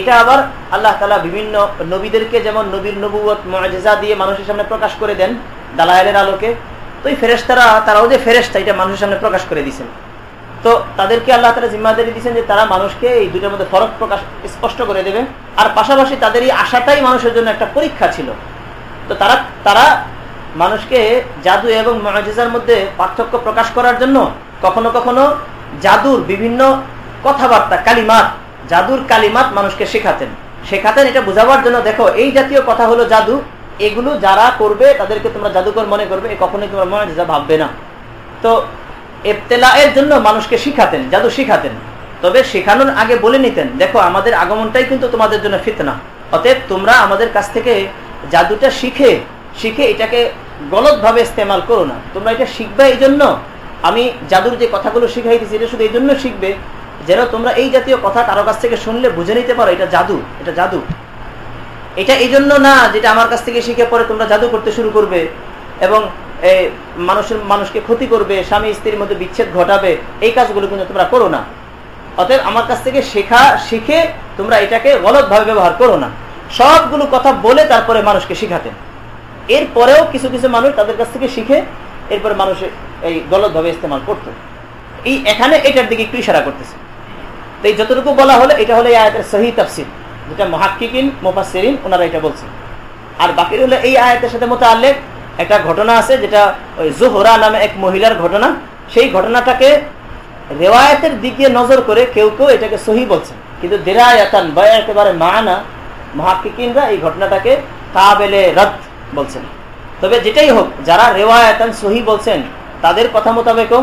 এটা আবার আল্লাহ তালা বিভিন্ন নবীদেরকে যেমন নবীর নবুয়ত মহাজেজা দিয়ে মানুষের সামনে প্রকাশ করে দেন দালায়ের আলোকে, তো এই ফেরেস্তারা তারাও যে ফেরেস্তা এটা মানুষের সামনে প্রকাশ করে দিয়েছেন। তো তাদেরকে আল্লাহ তালা জিম্মাদারি দিচ্ছেন যে তারা মানুষকে এই দুটোর মধ্যে ফরক প্রকাশ স্পষ্ট করে দেবে। আর পাশাপাশি তাদের এই আশাটাই মানুষের জন্য একটা পরীক্ষা ছিল। তো তারা তারা মানুষকে জাদু এবং মহাজেজার মধ্যে পার্থক্য প্রকাশ করার জন্য কখনো কখনো জাদুর বিভিন্ন কথাবার্তা, কালিমাত, জাদুর কালিমাত মানুষকে শেখাতেন। শেখাতেন, এটা বোঝাবার জন্য দেখো, এই জাতীয় কথা হলো জাদু। এগুলো যারা করবে, তাদেরকে তোমরা জাদুকর মনে করবে কখনোই তোমরা মহাজেজা ভাববে না। তো এফতেলা এর জন্য মানুষকে শিখাতেন, জাদু শিখাতেন। তবে শেখানোর আগে বলে নিতেন, দেখো, আমাদের আগমনটাই কিন্তু তোমাদের জন্য ফিতনা। অতএব তোমরা আমাদের কাছ থেকে জাদুটা শিখে শিখে এটাকে গলত ভাবে ইস্তেমাল করো না। তোমরা এটা শিখবে এই জন্য আমি জাদুর যে কথাগুলো শিখাইতেছি, এটা শুধু এই জন্য শিখবে যেন তোমরা এই জাতীয় কথা কারও কাছ থেকে শুনলে বুঝে নিতে পারো, এটা জাদু এটা জাদু। এটা এই জন্য না যেটা আমার কাছ থেকে শিখে পরে তোমরা জাদু করতে শুরু করবে এবং মানুষের, মানুষকে ক্ষতি করবে, স্বামী স্ত্রীর মধ্যে বিচ্ছেদ ঘটাবে, এই কাজগুলো কিন্তু তোমরা করো না। অতএব আমার কাছ থেকে শেখা, শিখে তোমরা এটাকে গলতভাবে ব্যবহার করো না। সবগুলো কথা বলে তারপরে মানুষকে শিখাতেন এরপরেও কিছু কিছু মানুষ তাদের কাছ থেকে শিখে এরপরে মানুষ এই গলতভাবে ইস্তেমাল করতো। এই এখানে এটার দিকে একটু ইশারা করতেছে। তো এই যতটুকু বলা হলো, এটা হলো এই আয়াতের সহি তাফসির, যেটা মহাক্কিকিন মোফাসেরিন ওনারা এটা বলছেন আর বাকি হলো এই আয়াতের সাথে মতো আল্লেখ একটা ঘটনা আছে, যেটা ওই জোহরা নামে এক মহিলার ঘটনা। সেই ঘটনাটাকে রেওয়ায়তের দিকে নজর করে কেউ কেউ এটাকে সহি বলছেন কিন্তু দেরায়াতান বা একেবারে মানা মহাকিকিনরা এই ঘটনাটাকে কাবেলে রদ বলছেন। তবে যেটাই হোক, যারা রেওয়ায়াতান সহি বলছেন, তাদের কথা মোতাবেকও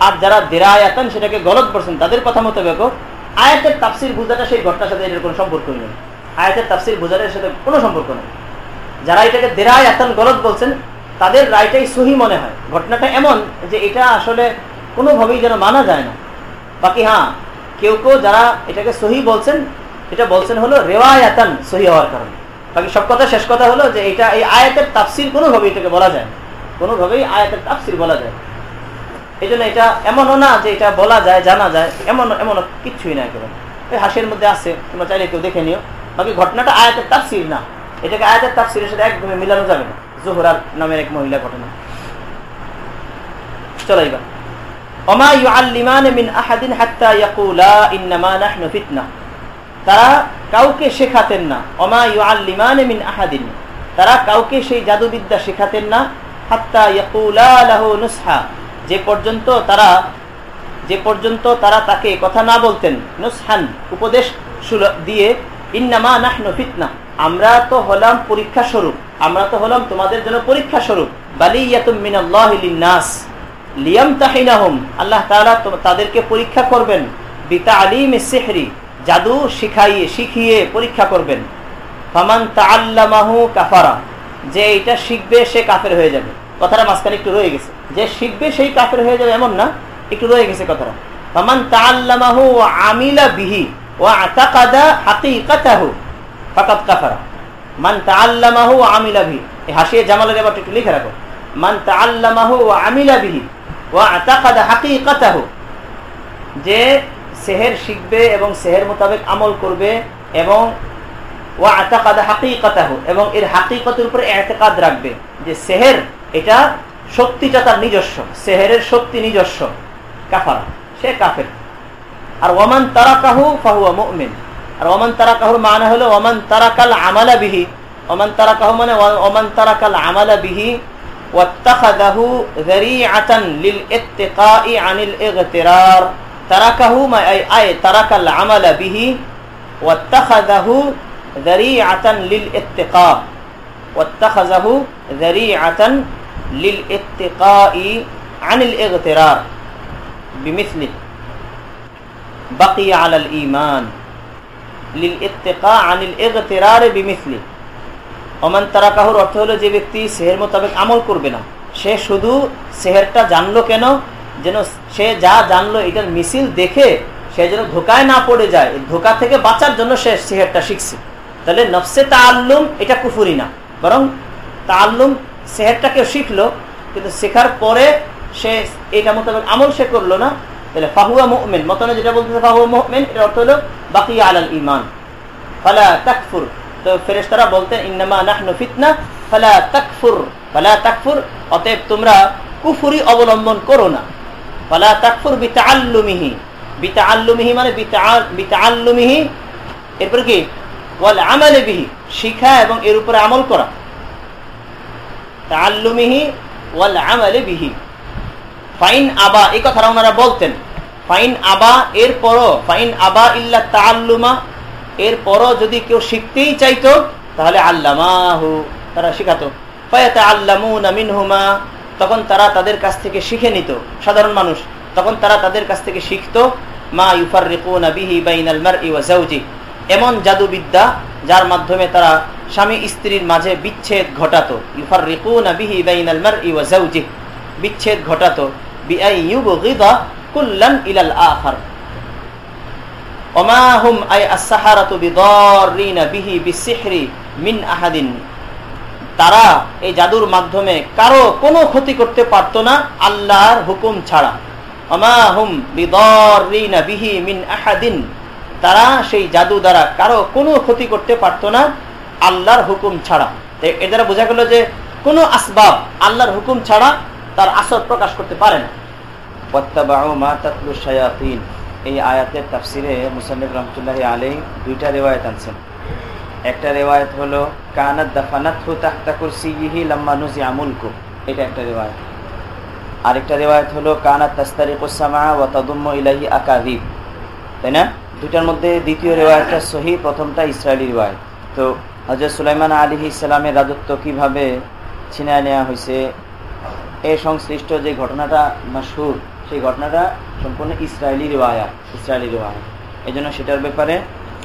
আর যারা দেরায়াতান সেটাকে গলত বলছেন, তাদের কথা মোতাবেকও আয়াতের তাফসির বুঝাটা সেই ঘটনার সাথে এটার কোনো সম্পর্ক নেই। আয়াতের তাফসির বুঝাটার সাথে কোনো সম্পর্ক নেই। যারা এটাকে দেরায়াতান গলত বলছেন, তাদের রায়টাই সহি মনে হয়। ঘটনাটা এমন যে এটা আসলে কোনোভাবেই যেন মানা যায় না। বাকি হ্যাঁ কেউ কেউ যারা এটাকে সহি বলছেন, এটা বলছেন হলো রেওয়ায়াতান সহি হওয়ার কারণে। বাকি সব কথা, শেষ কথা হলো যে এটা এই আয়াতের তাফসির কোনোভাবে এটাকে বলা যায় কোনোভাবেই আয়াতের তাফসির বলা যায় এই জন্য এটা এমনও না যে এটা বলা যায়, জানা যায় এমন এমন কিচ্ছুই না একেবারে। এই হাসির মধ্যে আছে, তোমরা চাইলে কেউ দেখে নিও। বাকি ঘটনাটা আয়াতের তাফসির না। এটাকে আয়াতের তাফসিরের সাথে একদমই মিলানো যাবে না। জোহরার নামের এক মহিলা ঘটনা। চলো এবার। ওমা ইউআল্লিমান মিন আহাদিন হাত্তা ইয়াকুলা ইন্নামা নাহনু ফিতনা। তারা কাউকে শেখাতেন না। ওমা ইউআল্লিমান মিন আহাদিন। তারা কাউকে সেই জাদুবিদ্যা শেখাতেন না। হাত্তা ইয়াকুলা লাহু নুসহা। যে পর্যন্ত তারা, যে পর্যন্ত তারা তাকে কথা না বলতেন, নুসহান, উপদেশ দিয়ে, ইন্নামা নাহনু ফিতনা। আমরা তো হলাম পরীক্ষা স্বরূপ। আমরা তো হলাম তোমাদের জন্য পরীক্ষা স্বরূপ। বালিয়াতুম মিনাল্লাহি লিন্নাস। লিয়াম তাহিনাহুম আল্লাহ তাদেরকে পরীক্ষা করবেন। বিতা আলিম সেহরি। জাদু শিখাইয়ে, শিখিয়ে পরীক্ষা করবেন। ফামান তাআল্লামাহু কাফারা। যে এটা শিখবে, সে কাফের হয়ে যাবে। কথাটা মাঝখানে একটু রয়ে গেছে। যে শিখবে, সেই কাফের হয়ে যাবে এমন না, একটু রয়ে গেছে কথাটা। ফামান তাআল্লামাহু ওয়া আমিলা বিহি ওয়া আতাকাদা হাকিকাতাহু ফাকাত কাফারা। মান তাআল্লামাহু ওয়া আমিলা বিহি। এই হাসিয়ে জামালের এবার একটু লিখে রাখো। মান তাআল্লামাহু ওয়া আমিলা বিহি ওয়া আতাকাদা হাকিকাতাহু। যে সেহের শিখবে এবং সেহের মোতাবেক আমল করবে এবং ওয়া আতাকাদা হাকিকাতাহু এবং এর হাকিকতের উপরে এতেকাদ রাখবে যে সেহের এটা শক্তিটা তার নিজস্ব সেহেরের শক্তি নিজস্ব কাফারা সে কাফের আর ওমান তারাকাহু ফাহুয়া মুমিন আর ওমান তারাকাহুর মানে হলো ওমান তারাকাল আমালা বিহি ওমান তারাকাহু মানে ওমান তারাকাল আমালা বিহি واتخذه ذريعة للاتقاء عن الاغترار আয় বিহি লিল লিল আনিল লিল আনিল অর্থ হলো যে ব্যক্তি সেহের মোতাবেক আমল করবে না। সে শুধু সেহেরটা জানলো কেন? যেন সে যা জানলো, এটার মিছিল দেখে সে যেন ধোকায় না পড়ে যায়। ধোকা থেকে বাঁচার জন্য সে সেহেরটা শিখছে। তাহলে নফসে তাল্লুম এটা কুফুরি না। বরং তাল্লুম সেহেরটা কেউ শিখলো, কিন্তু শেখার পরে সে এটা মোতাবেক আমল সে করল না। তাহলে ফাহুয়া মোহমেন মতনে যেটা বলতেছে ফাহুয়া মোহমেন এটা অর্থ হলো বাকি আলাল ইমান ফালা তাকফুর। তো ফেরেশতারা বলতেন, ইন্নামা নাহনু ফিতনা, ফালা তাকফুর। ফালা তাকফুর, অতএব তোমরা কুফুরি অবলম্বন করো না। ফালা তাকফুর বিতাআল্লুমিহি। বিতাআল্লুমিহি মানে বিতাআল্লুমিহি। এরপর কি? ওয়াল আমালে বিহি। শিখা এবং এর উপরে আমল করা। তাআল্লুমিহি ওয়াল আমালে বিহি। ফাইন আবা, এই কথাটা ওনারা বলতেন। ফাইন আবা এর পরও ফাইন আবা ইল্লা তাআল্লুমা। এরপরও যদি কেউ শিখতেই চাইতো, তাহলে আল্লামাহু, তারা শিখাতো। মিনহুমা। তখন তারা তাদের কাছ থেকে শিখে নিত, সাধারণ মানুষ। তখন তারা তাদের কাছ থেকে শিখতো, মা ইউফার বিহি বাইনাল মারই ওয়া জাওজি এমন জাদুবিদ্যা যার মাধ্যমে তারা স্বামী স্ত্রীর মাঝে বিচ্ছেদ ঘটাতো। ইউফার বিহি বাইনাল মারই ওয়া জাওজি বিচ্ছেদ ঘটাতো। বিআই কুল্লান তারা এই জাদুর মাধ্যমে কারও কোনো ক্ষতি করতে পারত না আল্লাহর হুকুম ছাড়া। বিহি মিন আহাদিন। তারা সেই জাদু দ্বারা কারও কোনো ক্ষতি করতে পারত না আল্লাহর হুকুম ছাড়া। এর দ্বারা বোঝা গেল যে কোনো আসবাব আল্লাহর হুকুম ছাড়া তার আসর প্রকাশ করতে পারে না। এই আয়াতের তাফসিরে মুসান্নিফ রহমতুল্লাহ আলী দুইটা রেওয়ায়ত আনছেন। একটা রেওয়ায়ত হলো কানাত দাফানাত হু তাহতা কুরসিহি লাম্মা নুজি আমুলকু এটা একটা রেওয়ায়ত। আরেকটা রেওয়ায়ত হলো কানাত তাস্তারিকুসামা ওয়া তাদুম্ম ইলাহি আকাদিব তাই না? দুটার মধ্যে দ্বিতীয় রেওয়ায়তটা সহি, প্রথমটা ইসরায়েলি রেওয়ায়ত। তো হজরত সুলাইমান আলী ইসলামের রাজত্ব কীভাবে ছিনায় নেওয়া হয়েছে এ সংশ্লিষ্ট যে ঘটনাটা মাসহুর সেই ঘটনাটা সম্পূর্ণ ইসরায়েলি রিওয়ায়া ইসরায়েলি রিওয়ায়া এই জন্য সেটার ব্যাপারে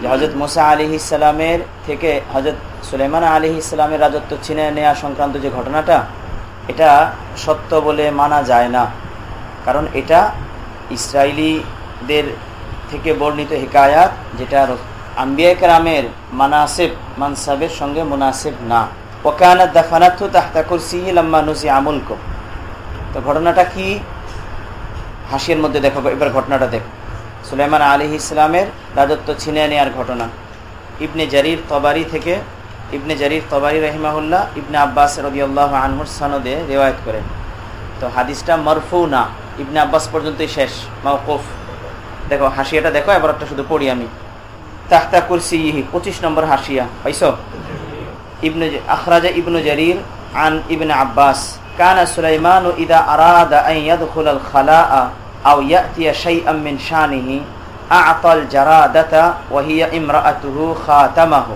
যে হজরত মোসা আলী ইসলামের থেকে হজরত সুলেমান আলী ইসলামের রাজত্ব ছিনে নেওয়া সংক্রান্ত যে ঘটনাটা, এটা সত্য বলে মানা যায় না। কারণ এটা ইসরায়েলিদের থেকে বর্ণিত হিকায়াত, যেটা আম্বিয়া কেরামের মানাসেব, মানসাবের সঙ্গে মুনাসেব না। ওকানাত দাফানাথু তাহতা কুরসিহি লাম্মা নুসি আমুলক তো ঘটনাটা কি? হাসির মধ্যে দেখো, এবার ঘটনাটা দেখো। সুলাইমান আলী ইসলামের রাজত্ব ছিনে নেওয়ার ঘটনা। ইবনে জারির তবারি থেকে ইবনে জারির তবারি রহিমাহুল্লাহ ইবনে আব্বাস রবিআল্লাহ আনহুর সনদে রেওয়ায়ত করেন। তো হাদিসটা মরফু না ইবনে আব্বাস পর্যন্তই শেষ মাউকুফ দেখো, হাসিয়াটা দেখো এবার একটা শুধু পড়ি আমি। তাহতা কুরসি ইহি পঁচিশ নম্বর হাসিয়া, পাইছ? ইবনে আখরাজা ইবনু জারির আন ইবনে আব্বাস, কানা সুলাইমান ও ইদা আরাদা আন ইয়াদখুলাল খালাআ আও ইয়াতিয়া শাইআম মিন শানিহি, আ'তাল জারাদাতা ওয়া হিয়া ইমরাআতুহু খাতামাহু।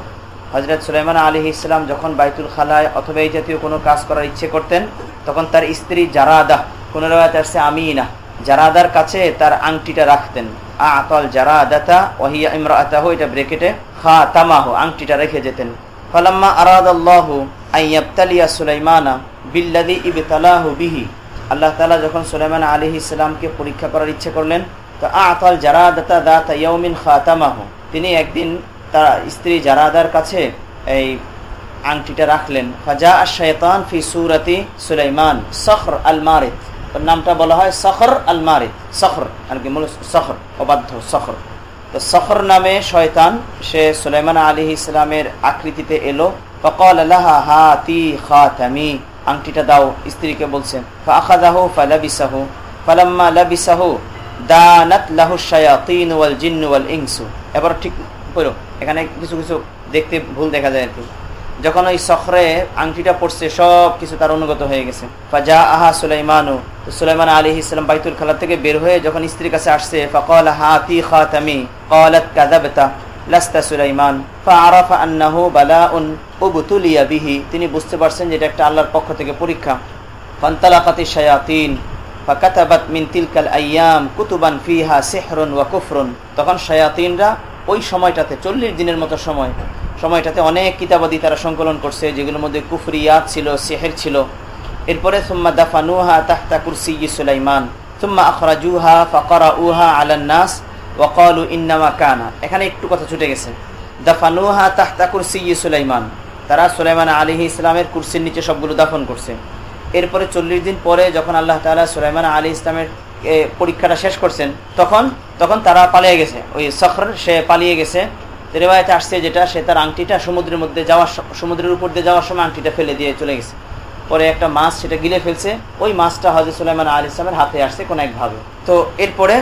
হযরত সুলাইমান আলাইহিস ইসলাম যখন বাইতুল খালায় অথবা এই জাতীয় কোনো কাজ করার ইচ্ছে করতেন, তখন তার স্ত্রী জারাদা, কোন রাওয়ায়াতে আসছে আমিনা, জারাদার কাছে তার আংটিটা রাখতেন। আ'তাল জারাদাতা ওয়া হিয়া ইমরাআতুহু এটা ব্র্যাকেটে, খাতামাহু, আংটিটা রেখে যেতেন। ফালাম্মা আরাদাল্লাহু আন ইয়াবতালিয়া সুলাইমানা বিল্লাযী ইবতালাহু বিহি। আল্লাহ তালা যখন সুলাইমান আলী ইসলামকে পরীক্ষা করার ইচ্ছে করলেন, তো আতাল জারাদাতা দাতা ইয়ৌমিন খাতামাহ। তিনি একদিন তার স্ত্রী জারাদার কাছে এই আংটিটা রাখলেন। ফাজা শয়তান ফি সুরতি সুলাইমান, সখর আল ওর নামটা বলা হয় সখর আল মারিদ। সখর আর কি মূল সখর, অবাধ্য সখর। তো সখর নামে শয়তান, সে সুলাইমান আলী ইসলামের আকৃতিতে এলো। ফকল আল্লাহ হাতি খাতামি। আংটিটা দাও, স্ত্রীকে বলছেন ফাখাযাহু ফালাবিসাহু, ফালাম্মা লাবিসাহু, দানাত লাহু শায়াতিন ওয়াল জিন্ন ওয়াল ইনসু। এবার ঠিক পড়ো, এখানে কিছু কিছু দেখতে ভুল দেখা যায় আর কি। যখন ওই সখরে আংটিটা পড়ছে, সব কিছু তার অনুগত হয়ে গেছে। ফাজা আহা সুলাইমানু সুলাইমান আলী ইসলাম বাইতুল খালা থেকে বের হয়ে যখন স্ত্রীর কাছে আসছে, ফকল হাতি খাতামি, কলাত কাযাবতা লাস্তা সুলাইমান, ফাআরাফা আন্নাহু বালাউন উবতুলিয়া বিহি। তিনি বুঝতে পারছেন যে এটা একটা আল্লাহর পক্ষ থেকে পরীক্ষা। ফান্তালাকাতি শায়াতিন, ফাকাতাবাত মিন তিলকাল আইয়াম কুতুবান ফিহা সিহরুন ওয়া কুফরুন। তখন শায়াতিনরা ওই সময়টাতে, চল্লিশ দিনের মতো সময়, সময়টাতে অনেক কিতাবাদি তারা সংকলন করছে, যেগুলোর মধ্যে কুফরিয়াত ছিল, সেহের ছিল। এরপরে সুম্মা দাফানুহা তাহতা কুরসি সুলাইমান, সুম্মা আখরাজুহা ফাকরা উহা আলান্নাস ওয়াকালু ইন্নামা কানা। এখানে একটু কথা ছুটে গেছে। দাফানুহা তাহতা কুরসি সুলাইমান। তারা সুলাইমান আলী ইসলামের কুরসির নিচে সবগুলো দাফন করছে। এরপরে চল্লিশ দিন পরে যখন আল্লাহ তালা সুলাইমান আলী ইসলামের পরীক্ষাটা শেষ করছেন, তখন তখন তারা পালিয়ে গেছে। ওই সখর, সে পালিয়ে গেছে। রেবায়তে আসছে যেটা, সে তার আংটিটা সমুদ্রের মধ্যে যাওয়ার সমুদ্রের উপর দিয়ে যাওয়ার সময় আংটিটা ফেলে দিয়ে চলে গেছে। পরে একটা মাছ সেটা গিলে ফেলছে। ওই মাছটা হজরত সুলাইমান আলী ইসলামের হাতে আসছে কোনো একভাবে তো এরপরে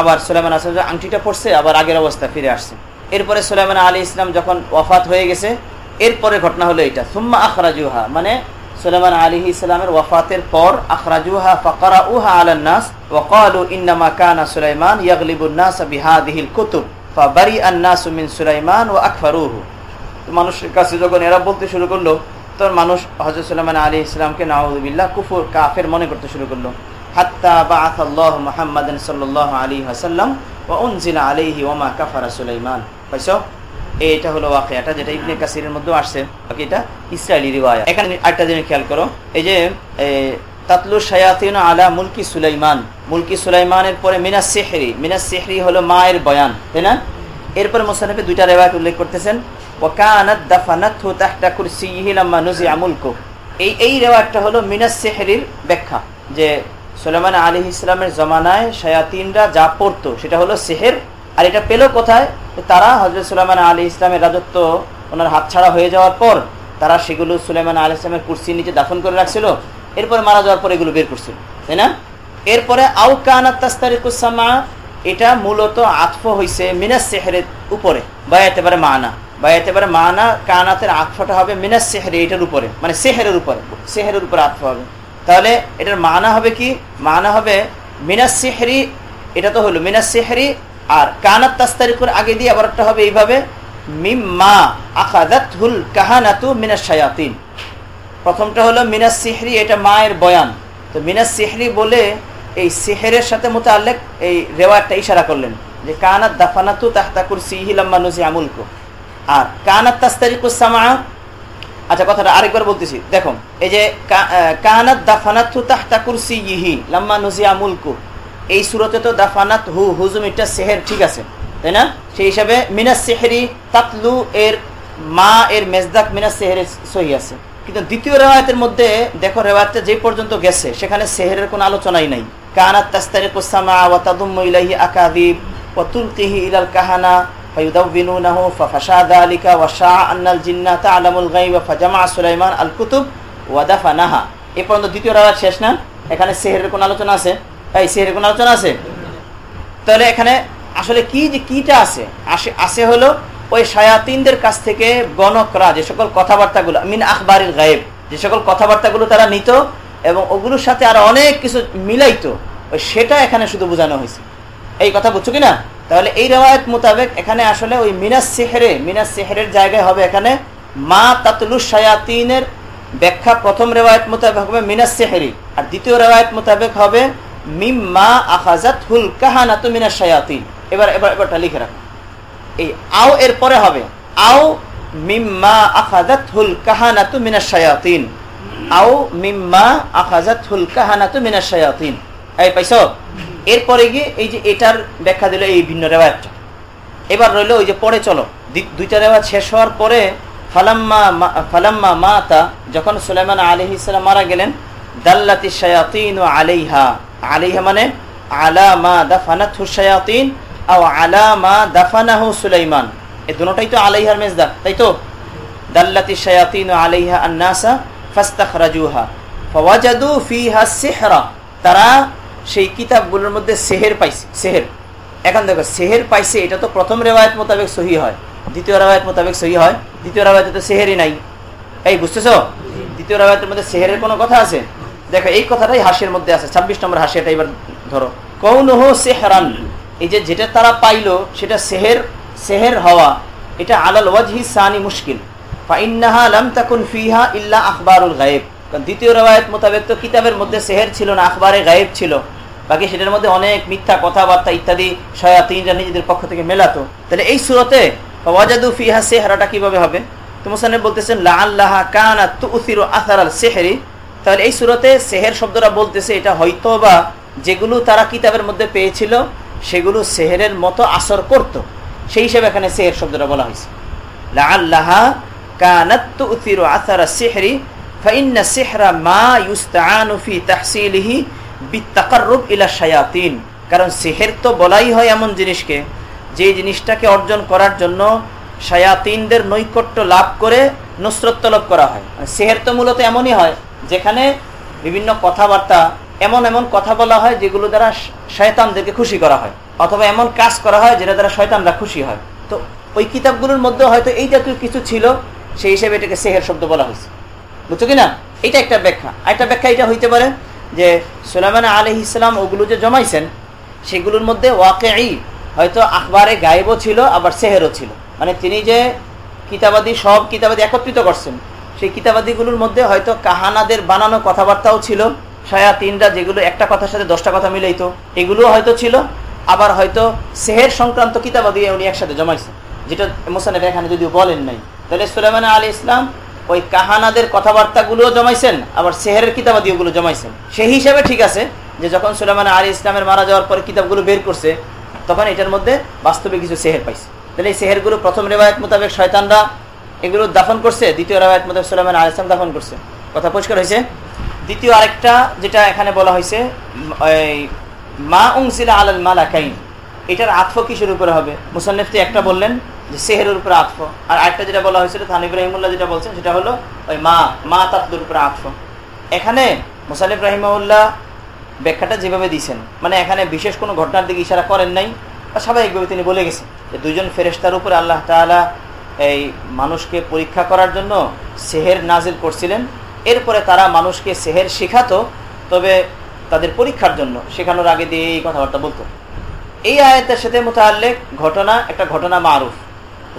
আবার সুলাইমান আসলাম আংটিটা পড়ছে আবার আগের অবস্থা ফিরে আসছে। এরপরে সুলাইমান আলী ইসলাম যখন ওয়াফাত হয়ে গেছে, এরপরে ঘটনা হলো এটা সুম্মা আখরাজুহা মানে সুলাইমান আলী ইসলামের ওয়াফাতের পর, আখরাজুহা ফাকারা উহা আলান্নাস ওয়াকালু ইন্নামা কানা সুলাইমান ইয়াগলিবুন নাস বিহাদিহিল কুতুব ফাবারি আন্নাস মিন সুলাইমান ও আকফারুহু। তো মানুষের কাছে যখন এরা বলতে শুরু করল, তখন মানুষ হজরত সুলাইমান আলী ইসলামকে নাউজুবিল্লাহ কুফুর, কাফের মনে করতে শুরু করল। সাল্লাল্লাহু আলাইহি ওয়াসাল্লাম ওয়া উনজিলা মা কাফারা সুলাইমান। এটা হলো যেটা এটা খেয়াল করো। এই যে তাতলু আলা মুলকি সুলাইমান। মুলকি পরে মায়ের বয়ান এরপরে দুইটা রেওয়ায়ত উল্লেখ করতেছেন। মুলকু এই এই হলো মিনাস ব্যাখ্যা যে সুলাইমান আলী ইসলামের জমানায় শায়াতিনরা যা পড়তো, সেটা হলো সেহের। আর এটা পেল কোথায়? তারা হজরত সুলাইমান আলী ইসলামের রাজত্ব ওনার হাতছাড়া হয়ে যাওয়ার পর তারা সেগুলো সুলাইমান আলী ইসলামের কুর্সির নিচে দাফন করে রাখছিল, এরপরে মারা যাওয়ার পর এগুলো বের করছিল, তাই না? এরপরে আউ কানাত তাস্তারিকুসামা এটা মূলত আতফ হইছে মিনাস সেহরের উপরে, বা এতে পারে মানা, বা এতে পারে মানা কানাতের আতফটা হবে মিনাস সেহরে এটার উপরে মানে সেহেরের উপরে সেহেরের উপরে আতফ হবে। তাহলে এটার মানা হবে কি? মানা হবে মিনাস সেহরি, এটা তো হলো মিনাস সেহরি, আর কানাত তাস্তারিকুর আগে দিয়ে আবার একটা হবে এইভাবে, মিম্মা আখাদাত হুল কাহানাতু মিনাস শায়াতিন। প্রথমটা হলো মিনাস সিহরি, এটা মায়ের বয়ান। তো মিনাস সিহরি বলে এই সিহেরের সাথে মোতালেক এই রেওয়ারটা ইশারা করলেন যে কানাত দাফানাতু তাহতাকুর সিহিলাম্মা নুজি আমুলকু আর কানাত তাস্তারিকুসামা আচ্ছা কথাটা আরেকবার বলতেছি। দেখো এই যে কানাত দাফানাতু তাহতাকুর সিহি লাম্মা নুজি আমুলকু এই সুরতে তো দাফানাত হু, হুজুম এটা সেহের ঠিক আছে, তাই না? সেই হিসাবে মিনাস সেহেরি তাতলু এর মা এর মেজদাক মিনাস সেহের সহি আছে। কিন্তু দ্বিতীয় রেওয়ায়তের মধ্যে, দেখো রেওয়ায়তটা যে পর্যন্ত গেছে, সেখানে সেহেরের কোনো আলোচনাই নাই। কানাত তাস্তারিকু সামা ওয়া তাদুম্মু ইলাইহি আকাদিব ওয়া তুলকিহি ইলাল কাহানা শাআ আন্নাল জিন্না তা'লামুল গায়ব ফাজামা সুলাইমান আল কুতুব এই পর্যন্ত দ্বিতীয় রেওয়ায়ত শেষ না? এখানে কোনো আলোচনা আছে? এই কোনো আলোচনা আছে? তাহলে এখানে আসলে কি যে কিটা আছে? আসে আছে হলো ওই শায়াতিনদের কাছ থেকে গণকরা, যে সকল কথাবার্তাগুলো, মিন আখবারিল গায়েব, যে সকল কথাবার্তাগুলো তারা নিত এবং ওগুলোর সাথে আরও অনেক কিছু মিলাইতো, ওই সেটা এখানে শুধু বোঝানো হয়েছে। এই কথা বুঝছ কিনা? তাহলে এই রেওয়ায়ত মোতাবেক এখানে আসলে ওই মিনাস সেহেরে, মিনাস সেহেরের জায়গায় হবে এখানে মা তাতলু শায়াতিনের ব্যাখ্যা প্রথম রেওয়ায়ত মোতাবেক হবে মিনাস সেহেরি। আর দ্বিতীয় রেওয়ায়ত মোতাবেক হবে মিম্মা আখাজাত হুল কাহানাতু মিনাস শায়াতিন। এবার এবার, এবারটা লিখে রাখো। এই আও এর পরে হবে, আও মিম্মা আখাজাত হুল কাহানাতু মিনাস শায়াতিন। আও মিম্মা আখাজাত হুল কাহানাতু মিনাস শায়াতিন। এই পাইছো? এরপরে গিয়ে এই যে এটার ব্যাখ্যা দিল এই ভিন্ন রেওয়ায়তটা। এবার রইল ওই যে পরে চলো। দুইটা রেওয়াজ শেষ হওয়ার পরে ফালাম্মা ফালাম্মা মাতা যখন সুলাইমান আলহি ইসলাম মারা গেলেন, দাল্লাতি শায়াতিন ও আলাইহা। আলাইহা মানে আলা মা দাফানাত হুসায়াতিন আও আলা মা দাফানাহু সুলাইমান। এই দুটোটাই তো আলাইহার মেজদা তাই তো? দাল্লাতি শায়াতিন ও আলাইহা আন্নাসা ফাস্তাখরাজুহা। ফাওয়াজাদু ফিহা সিহরা। তারা সেই কিতাবগুলোর মধ্যে সেহের পাইছে, সেহের। এখন দেখো, সেহের পাইছে, এটা তো প্রথম রেওয়ায়ত মোতাবেক সহি হয়। দ্বিতীয় রেওয়ায়ত মোতাবেক সহি হয়। দ্বিতীয় রেওয়ায়তে তো সেহেরই নাই। এই, বুঝতেছো? দ্বিতীয় রেওয়ায়তের মধ্যে সেহেরের কোনো কথা আছে? দেখো, এই কথাটাই হাসির মধ্যে আছে। ছাব্বিশ নম্বর হাসিটা এবার ধরো। কৌনহ সেহরান, এই যে যেটা তারা পাইলো, সেটা সেহের সেহের হওয়া, এটা আলাল ওয়াজহি সানি মুশকিল। ফাইন্নাহা তাকুন ফিহা ইল্লা আখবারুল গায়েব। দ্বিতীয় রেওয়ায়ত মোতাবেক তো কিতাবের মধ্যে সেহের ছিল না, আখবারে গায়েব ছিল। বাকি সেটার মধ্যে অনেক মিথ্যা কথাবার্তা ইত্যাদি শয়াতিনরা নিজেদের পক্ষ থেকে মেলাতো। তাহলে এই সুরতে ওয়াজাদু ফিহা সেহারাটা কীভাবে হবে? তো বলতেছেন লা কানা আসার আল সেহেরি। তাহলে এই সুরতে সেহের শব্দটা বলতেছে, এটা হয়তো বা যেগুলো তারা কিতাবের মধ্যে পেয়েছিল, সেগুলো সেহেরের মতো আসর করত। সেই হিসেবে এখানে সেহের শব্দটা বলা হয়েছে। লা আল্লাহ আসার সেহেরি, ফাইন্না সেহরা মা ইউস্তানু তাহসিলিহি বিত্তাকার রূপ ইলা সায়াতিন কারণ সেহের তো বলাই হয় এমন জিনিসকে, যে জিনিসটাকে অর্জন করার জন্য সায়াতিনদের নৈকট্য লাভ করে নুসরত তলব করা হয়। সেহের তো মূলত এমনই হয়, যেখানে বিভিন্ন কথাবার্তা এমন এমন কথা বলা হয় যেগুলো দ্বারা শয়তানদেরকে খুশি করা হয়, অথবা এমন কাজ করা হয় যেটা দ্বারা শয়তানরা খুশি হয়। তো ওই কিতাবগুলোর মধ্যে হয়তো এই জাতীয় কিছু ছিল, সেই হিসেবে এটাকে সেহের শব্দ বলা হয়েছে। বুঝছ কিনা? এটা একটা ব্যাখ্যা। একটা ব্যাখ্যা এটা হইতে পারে যে সুলাইমান আলহ ইসলাম ওগুলো যে জমাইছেন, সেগুলোর মধ্যে ওয়াকে হয়তো আখবারে গায়েবও ছিল, আবার সেহেরও ছিল। মানে তিনি যে কিতাবাদি, সব কিতাবাদি একত্রিত করছেন, সেই কিতাবাদিগুলোর মধ্যে হয়তো কাহানাদের বানানো কথাবার্তাও ছিল সায়া তিনটা যেগুলো একটা কথার সাথে দশটা কথা মিলাইতো এগুলো হয়তো ছিল, আবার হয়তো সেহের সংক্রান্ত কিতাবাদি উনি একসাথে জমাইছেন। যেটা মোসানেফ এখানে যদিও বলেন নাই। তাহলে সুলাইমান আলী ইসলাম ওই কাহানাদের কথাবার্তাগুলো জমাইছেন, আবার সেহেরের কিতাবাদি ওগুলো জমাইছেন। সেই হিসাবে ঠিক আছে যে যখন সুলাইমান আলী ইসলামের মারা যাওয়ার পরে কিতাবগুলো বের করছে, তখন এটার মধ্যে বাস্তবে কিছু সেহের পাইছে। তাহলে এই সেহেরগুলো প্রথম রেবায়ত মোতাবেক শয়তানরা এগুলো দাফন করছে, দ্বিতীয় রেবায়ত মোতাবেক সুলাইমান আলী ইসলাম দাফন করছে। কথা পরিষ্কার হয়েছে? দ্বিতীয় আরেকটা যেটা এখানে বলা হয়েছে মা উংসিলা আলাল মালাকাইন। এটার আতফ কিসের উপরে হবে? মুসান্নেফতি একটা বললেন যে সেহেরের উপরে আতফ। আর আরেকটা যেটা বলা হয়েছিল থান ইব্রাহিমুল্লাহ যেটা বলছেন, সেটা হলো ওই মা মা তাতলুর উপরে আতফ। এখানে মুসানিফ রাহিমউল্লাহ ব্যাখ্যাটা যেভাবে দিয়েছেন মানে এখানে বিশেষ কোনো ঘটনার দিকে ইশারা করেন নাই, বা স্বাভাবিকভাবে তিনি বলে গেছেন যে দুজন ফেরেস্তার উপরে আল্লাহ তালা এই মানুষকে পরীক্ষা করার জন্য সেহের নাজিল করছিলেন। এরপরে তারা মানুষকে সেহের শেখাতো, তবে তাদের পরীক্ষার জন্য, শেখানোর আগে দিয়ে এই কথাবার্তা বলতো। এই আয়াতের সাথে মোতাল্লেক ঘটনা, একটা ঘটনা মারুফ,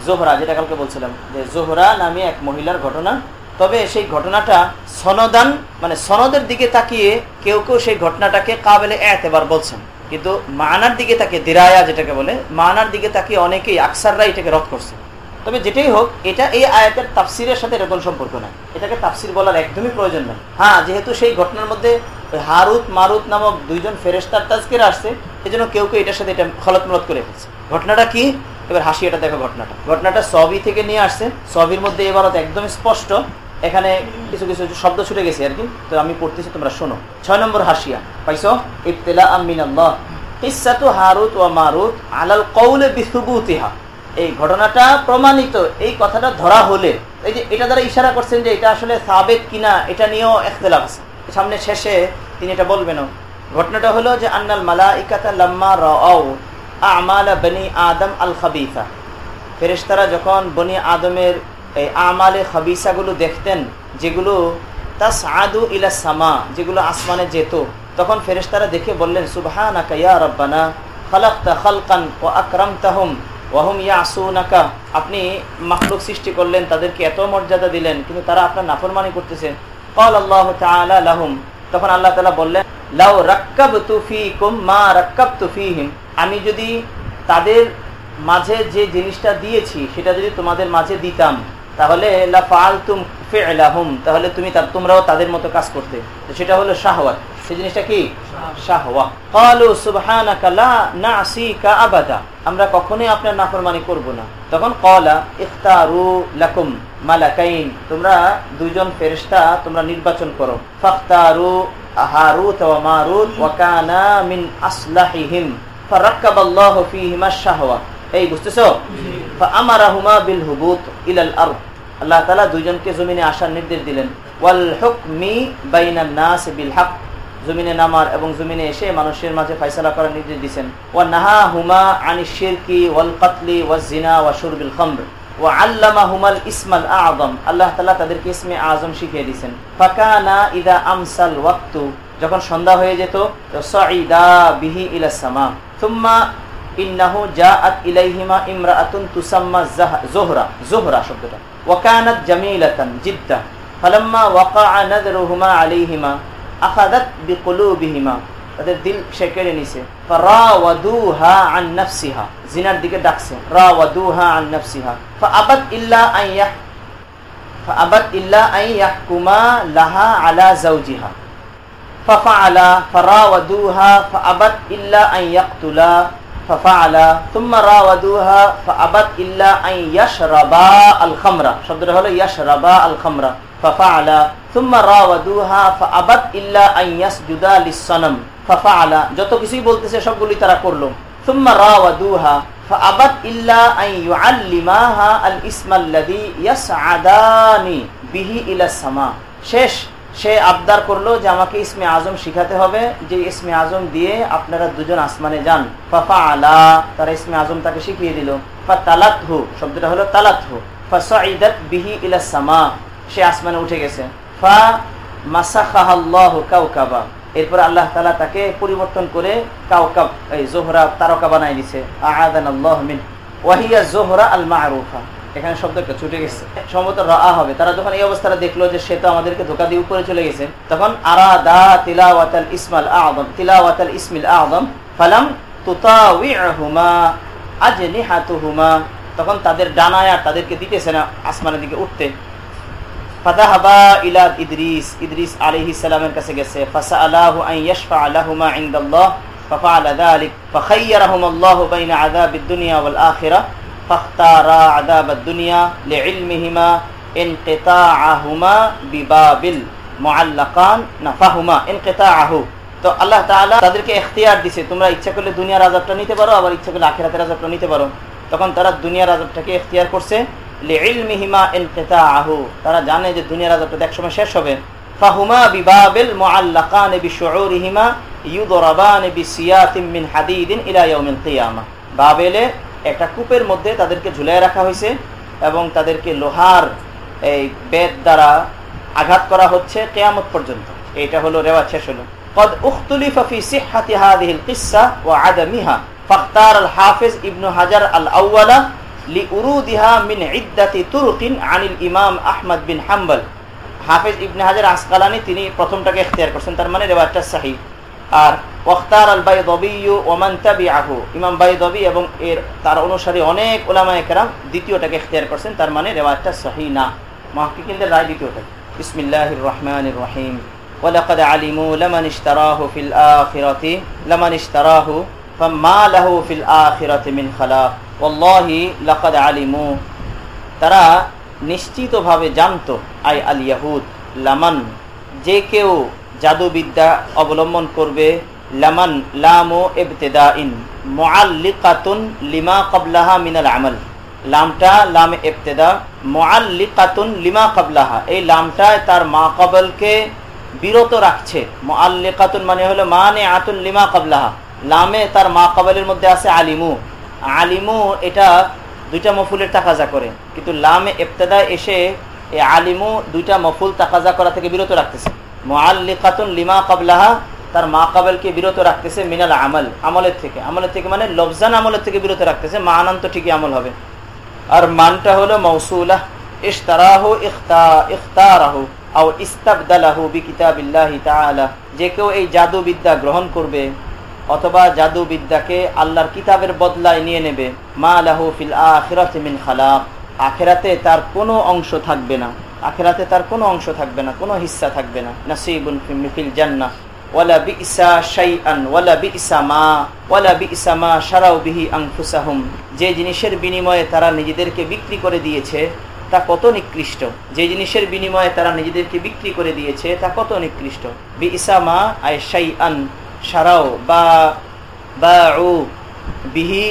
জোহরা, যেটা কালকে বলছিলাম, যে জোহরা নামে এক মহিলার ঘটনা। তবে সেই ঘটনাটা সনদান মানে সনদের দিকে তাকিয়ে কেউ কেউ সেই ঘটনাটাকে কাবেলে এতেবার বলছেন। কিন্তু মানার দিকে তাকে দিরায়া যেটাকে বলে, মানার দিকে তাকিয়ে অনেকেই, আকসাররা এটাকে রদ করছে তবে যেটাই হোক, এটা এই আয়াতের তাফসিরের সাথে এরকম সম্পর্ক নাই। এটাকে তাফসির বলার একদমই প্রয়োজন নাই। হ্যাঁ যেহেতু সেই ঘটনার মধ্যে হারুত, মারুত নামক দুইজন ফেরেস্তার তাজকের আসছে এই জন্য কেউ কেউ এটার সাথে এটা খলত মলত করে ফেলছে। ঘটনাটা কি? এবার হাসি, এটা দেখো ঘটনাটা। ঘটনাটা সবই থেকে নিয়ে আসছে। সবির মধ্যে এবার একদম স্পষ্ট। এখানে কিছু কিছু শব্দ ছুটে গেছে আর কি। তো আমি পড়তেছি, তোমরা শোনো। ছয় নম্বর হাসিয়া। পাইছো? ইবতেলা আমিন আল্লাহ ইসাতু হারুত ও মারুত আলাল কৌলে বিসুবুতিহা। এই ঘটনাটা প্রমাণিত, এই কথাটা ধরা হলে, এই যে এটা দ্বারা ইশারা করছেন যে এটা আসলে সাবেক কিনা, এটা নিয়েও এখতলাফ আছে। সামনে শেষে তিনি এটা বলবেন ঘটনাটা হলো যে আন্নাল মালা ইকাতা লাম্মা রাও আমালা বনি আদম আল খাবিসা। ফেরেশতারা যখন বনি আদমের এই আমালে খাবিসাগুলো দেখতেন, যেগুলো তাস আদু ইলা সামা, যেগুলো আসমানে যেত, তখন ফেরেশতারা দেখে বললেন, সুবহানাকা ইয়া রব্বানা, খালাকতা খালকান ও আকরামতাহুম। ওয়াহম ইয়া আসুনাকা আপনি মাকলুক সৃষ্টি করলেন, তাদেরকে এত মর্যাদা দিলেন, কিন্তু তারা আপনার নাফরমানি করতেছেন কল আল্লাহ লাহুম, তখন আল্লাহ তালা বললেন, লাউ রাক্কাব তুফি কুম মা রাক্কাব তুফিহিম আমি যদি তাদের মাঝে যে জিনিসটা দিয়েছি, সেটা যদি তোমাদের মাঝে দিতাম, তাহলে লাফাল তুম ফে তাহলে তুমি তোমরাও তাদের মতো কাজ করতে। তো সেটা হলো শাহওয়াত। সেই জিনিসটা কি? শাহওয়া ক্বালু সুবহানাকা লা নাসিকা আবাদা। আমরা কখনোই আপনার নাফরমানি করব না। তখন কলা ইখতারু লাকুম মালাকাইন। তোমরা দুইজন ফেরেশতা তোমরা নির্বাচন করো। ফাখতারু হারুত ওয়া মারুত ওয়া কানা মিন আসলাহিহিম। ফারাক্কাবাল্লাহু ফীহিমা শাহওয়া এই বুঝতেছো? ফাআমারাহুমা বিল হুবুত ইলাল আরদ। আল্লাহ তাআলা দুইজনকে জমিনে আসার নির্দেশ দিলেন। ওয়াল হুকমি বাইনান নাস বিল হক। জমিনে নামার এবং জমিনে এসে মানুষের মাঝে ফয়সালা করার নির্দেশ দিয়েছেন। ওয়া নাহা হুমা আনি শিরকি ওয়াল কাতলি ওয়া জিনা ওয়া শুরবিল খামর। ওয়া আল্লামা হুমাল ইসমাল আযম। আল্লাহ তাআলা তাদেরকে ইসমে আযম শিখিয়ে দিয়েছেন। ফাকানা ইদা আমসাল ওয়াক্তু। যখন সন্ধ্যা হয়ে যেত সাইদা বিহি ইলা সামা। থুম্মা ইন্নাহু জাআত ইলাইহিমা ইমরাআতুন তুসাম্মা যোহরা যোহরা শব্দটা। ওয়া কানাত জামিলাতান জিদ্দা। ফালাম্মা ওয়াকাআ নাযরুহুমা আলাইহিমা। আখাদাত বিকুলুবিহিমা তাদের দিল সে কেড়ে নিছে ফারাওয়াদুহা আন নাফসিহা জিনার দিকে ডাকছে রাওয়াদুহা আন নাফসিহা ফাআবাত ইল্লা আন ইয়াহ ফাআবাত ইল্লা আন ইয়াহকুমা লাহা আলা যাওজিহা ফাফআলা ফারাওয়াদুহা ফাআবাত ইল্লা আন ইয়াকতুলা ফাফআলা ثم راودوها فأبت إلا أن يشربا الخمر শব্দটা হলো ইয়াশরাবা আল খামরা ফাফআলা ثم راودوها فأبت إلا أن يسجدا للصنم ففعل যত কিছুই বলতেছে সবগুলি তারা করলো ثم راودوها فأبت إلا أن يعلماها الاسم الذي يسعدان به إلى السماء শেষ সে আবদার করলো যে আমাকে ইসমে আজম শিখাতে হবে যে ইসমে আজম দিয়ে আপনারা দুজন আসমানে যান ফাফা আলা তারা ইসমে আজম তাকে শিখিয়ে দিল ফা তালাত হু শব্দটা হলো তালাত হু ফাসাইদাত বিহি ইলা সামা সে আসমানে উঠে গেছে এরপর আল্লাহ তালা তাকে পরিবর্তন করে কাউকাব এই জোহরা তারকা ওয়াহিয়া জোহরা আল মারুফা এখানে ছুটে গেছে। সম্ভবত রা হবে। তারা যখন এই অবস্থাটা দেখল যে সে তো আমাদেরকে ধোকা দিয়ে উপরে চলে গেছে, তখন আরা দা তিলাওয়াতাল ইসমাল আদম তিলাওয়াতাল ইসমিল আদম ফালাম তুতাউইহুমা আজনিহাতুহুমা। তখন তাদের ডানায় আর তাদেরকে দিতেছে না, আসমানের দিকে উঠতে। ফাতাহাবা ইলা ইদরিস ইদরিস আলাইহিস সালামের কাছে গেছে ফাসাআলাহু আন ইয়াশফা লাহুমা ইনদাল্লাহ ففعل ذلك فخيرهم الله بين عذاب الدنيا والآخرة فاختارا عذاب الدنيا لعلمهما انقطاعهما ببابل معلقان نفهما انقطاعه তো আল্লাহ তাআলা তাদেরকে ইখতিয়ার দিছে তোমরা ইচ্ছা করলে দুনিয়ার আযাবটা নিতে পারো আবার ইচ্ছা করলে আখিরাতের আযাবটা নিতে পারো তখন তারা দুনিয়ার আযাবটাকে ইখতিয়ার করছে লিইলমিহিমা ইনকিতাআহু তারা জানে যে দুনিয়ার আযাবটা একসময় শেষ হবে ফাহুমা বিবাবিল মুআল্লাকান বিশুউরিহিমা ইউদরাবান বিসিয়াতিম মিন হাদিদিন ইলা ইয়াউমিল কিয়ামা বাবেলে একটা কূপের মধ্যে তাদেরকে ঝুলাই রাখা হয়েছে এবং তাদেরকে লোহার এই বেদ দ্বারা আঘাত করা হচ্ছে কেয়ামত পর্যন্ত এটা হলো রেওয়াজ শেষ হলো قد اختلف في صحة هذه القصة وعدمها فاختار الحافظ ابن حجر الأول لأرودها من عدة طرق عن الإمام أحمد بن حنبل হাফেজ ইবনে হাজার আসকালানি তিনি প্রথমটাকে এখতিয়ার করছেন তার মানে রেওয়াজটা সাহি আর ওখতার আল বাইদবি ওমান তাবিআহু ইমাম বাইদবি এবং এর তার অনুসারী অনেক ওলামায়ে কেরাম দ্বিতীয়টাকে এখতিয়ার করছেন তার মানে রেওয়াজটা সাহি না মাহকিকিনদের রায় দ্বিতীয়টা বিসমিল্লাহির রহমানির রহিম ولقد علموا لمن اشتراه في الآخرة لمن اشتراه فما له في الآخرة من خلاق ওল্লাহি লাকাদ আলিমু। তারা নিশ্চিতভাবে জানত, আই আল ইয়াহুদ, লামান, যে কেউ জাদুবিদ্যা অবলম্বন করবে, লামান লামো এবতেদা ইন মোয়াল্লিকাতুন লিমা কবলাহা মিনাল আমল। লামটা লামে এবতেদা মোয়াল্লিকাতুন লিমা কবলাহা এই লামটায় তার মা কবলকে বিরত রাখছে। মোয়াল্লিকাতুন মানে হলো মানে আতুন লিমা কবলাহা লামে তার মা কবলের মধ্যে আছে আলিমু। আলিমু, এটা দুইটা মফুলের তাকাজা করে। কিন্তু লামে এবতেদা এসে এই আলিমু দুইটা মফুল তাকাজা করা থেকে বিরত রাখতেছে। মোয়াল্লিকাতুন লিমা কাবলাহা তার মা কাবেলকে বিরত রাখতেছে মিনাল আমল, আমলের থেকে। আমলের থেকে মানে লফজান আমলের থেকে বিরত রাখতেছে, মানান তো ঠিকই আমল হবে। আর মানটা হলো মৌসুলাহ ইশতারাহু ইখতা, ইখতারাহু, আও ইস্তাবদালাহু বিকিতাবিল্লাহি তাআলা। যে কেউ এই জাদুবিদ্যা গ্রহণ করবে অথবা জাদুবিদ্যাকে আল্লাহর কিতাবের বদলায় নিয়ে নেবে। মা লাহু ফিল আখিরাতি মিন খালাক। আখেরাতে তার কোনো অংশ থাকবে না। আখেরাতে তার কোনো অংশ থাকবে না, কোনো হিস্সা থাকবে না। নাসিবুন ফিল জান্নাহ। ওয়ালা বিইসা শাইআন, ওয়ালা বিইসা মা, ওয়ালা বিইসা মা শারাউ বিহি আনফুসাহুম। যে জিনিসের বিনিময়ে তারা নিজেদেরকে বিক্রি করে দিয়েছে, তা কত নিকৃষ্ট? যে জিনিসের বিনিময়ে তারা নিজেদেরকে বিক্রি করে দিয়েছে, তা কত নিকৃষ্ট? বিইসা মা, আয় শাইআন সারাও, বা বাউ বিহি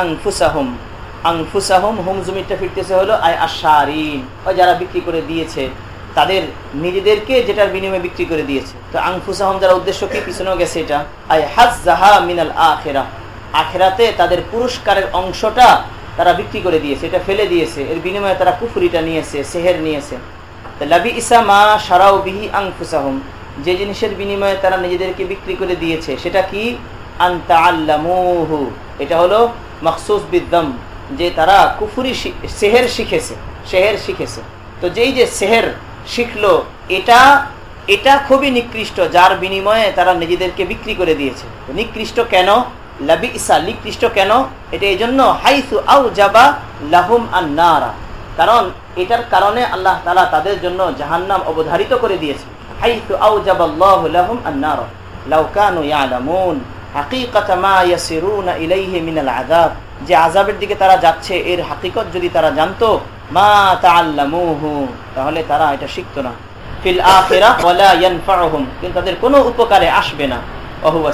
আংফুসাহুম আংফুসাহুম হুম জমিটা ফিরতেছে হলো আয় আশারিন ও যারা বিক্রি করে দিয়েছে, তাদের নিজেদেরকে যেটার বিনিময়ে বিক্রি করে দিয়েছে। তো আংফুসাহম যারা উদ্দেশ্য কি? পিছনেও গেছে এটা। আয় হাজ জাহা মিনাল আখেরা আখেরাতে তাদের পুরস্কারের অংশটা তারা বিক্রি করে দিয়েছে, এটা ফেলে দিয়েছে। এর বিনিময়ে তারা কুফুরিটা নিয়েছে, সেহের নিয়েছে। লাবি ইসা মা সারাও বিহি আংফুসাহম যে জিনিসের বিনিময়ে তারা নিজেদেরকে বিক্রি করে দিয়েছে, সেটা কি? আন্তা এটা হলো মখসুস বিদ্যম যে তারা কুফুরি সেহের শিখেছে সেহের শিখেছে। তো যেই যে সেহের শিখলো, এটা এটা খুবই নিকৃষ্ট, যার বিনিময়ে তারা নিজেদেরকে বিক্রি করে দিয়েছে। নিকৃষ্ট কেন? লাবি ইসা নিকৃষ্ট কেন? এটা এই জন্য হাইসু আউ জাবা লাহুম আন্নারা। কারণ এটার কারণে আল্লাহ তালা তাদের জন্য জাহান্নাম অবধারিত করে দিয়েছে যে আজাবের দিকে তারা যাচ্ছে, এর হাকিকত যদি তারা জানতো, মা তাহলে তারা এটা শিখতো না। ফিল কিন্তু তাদের কোনো উপকারে আসবে না। ওহুয়া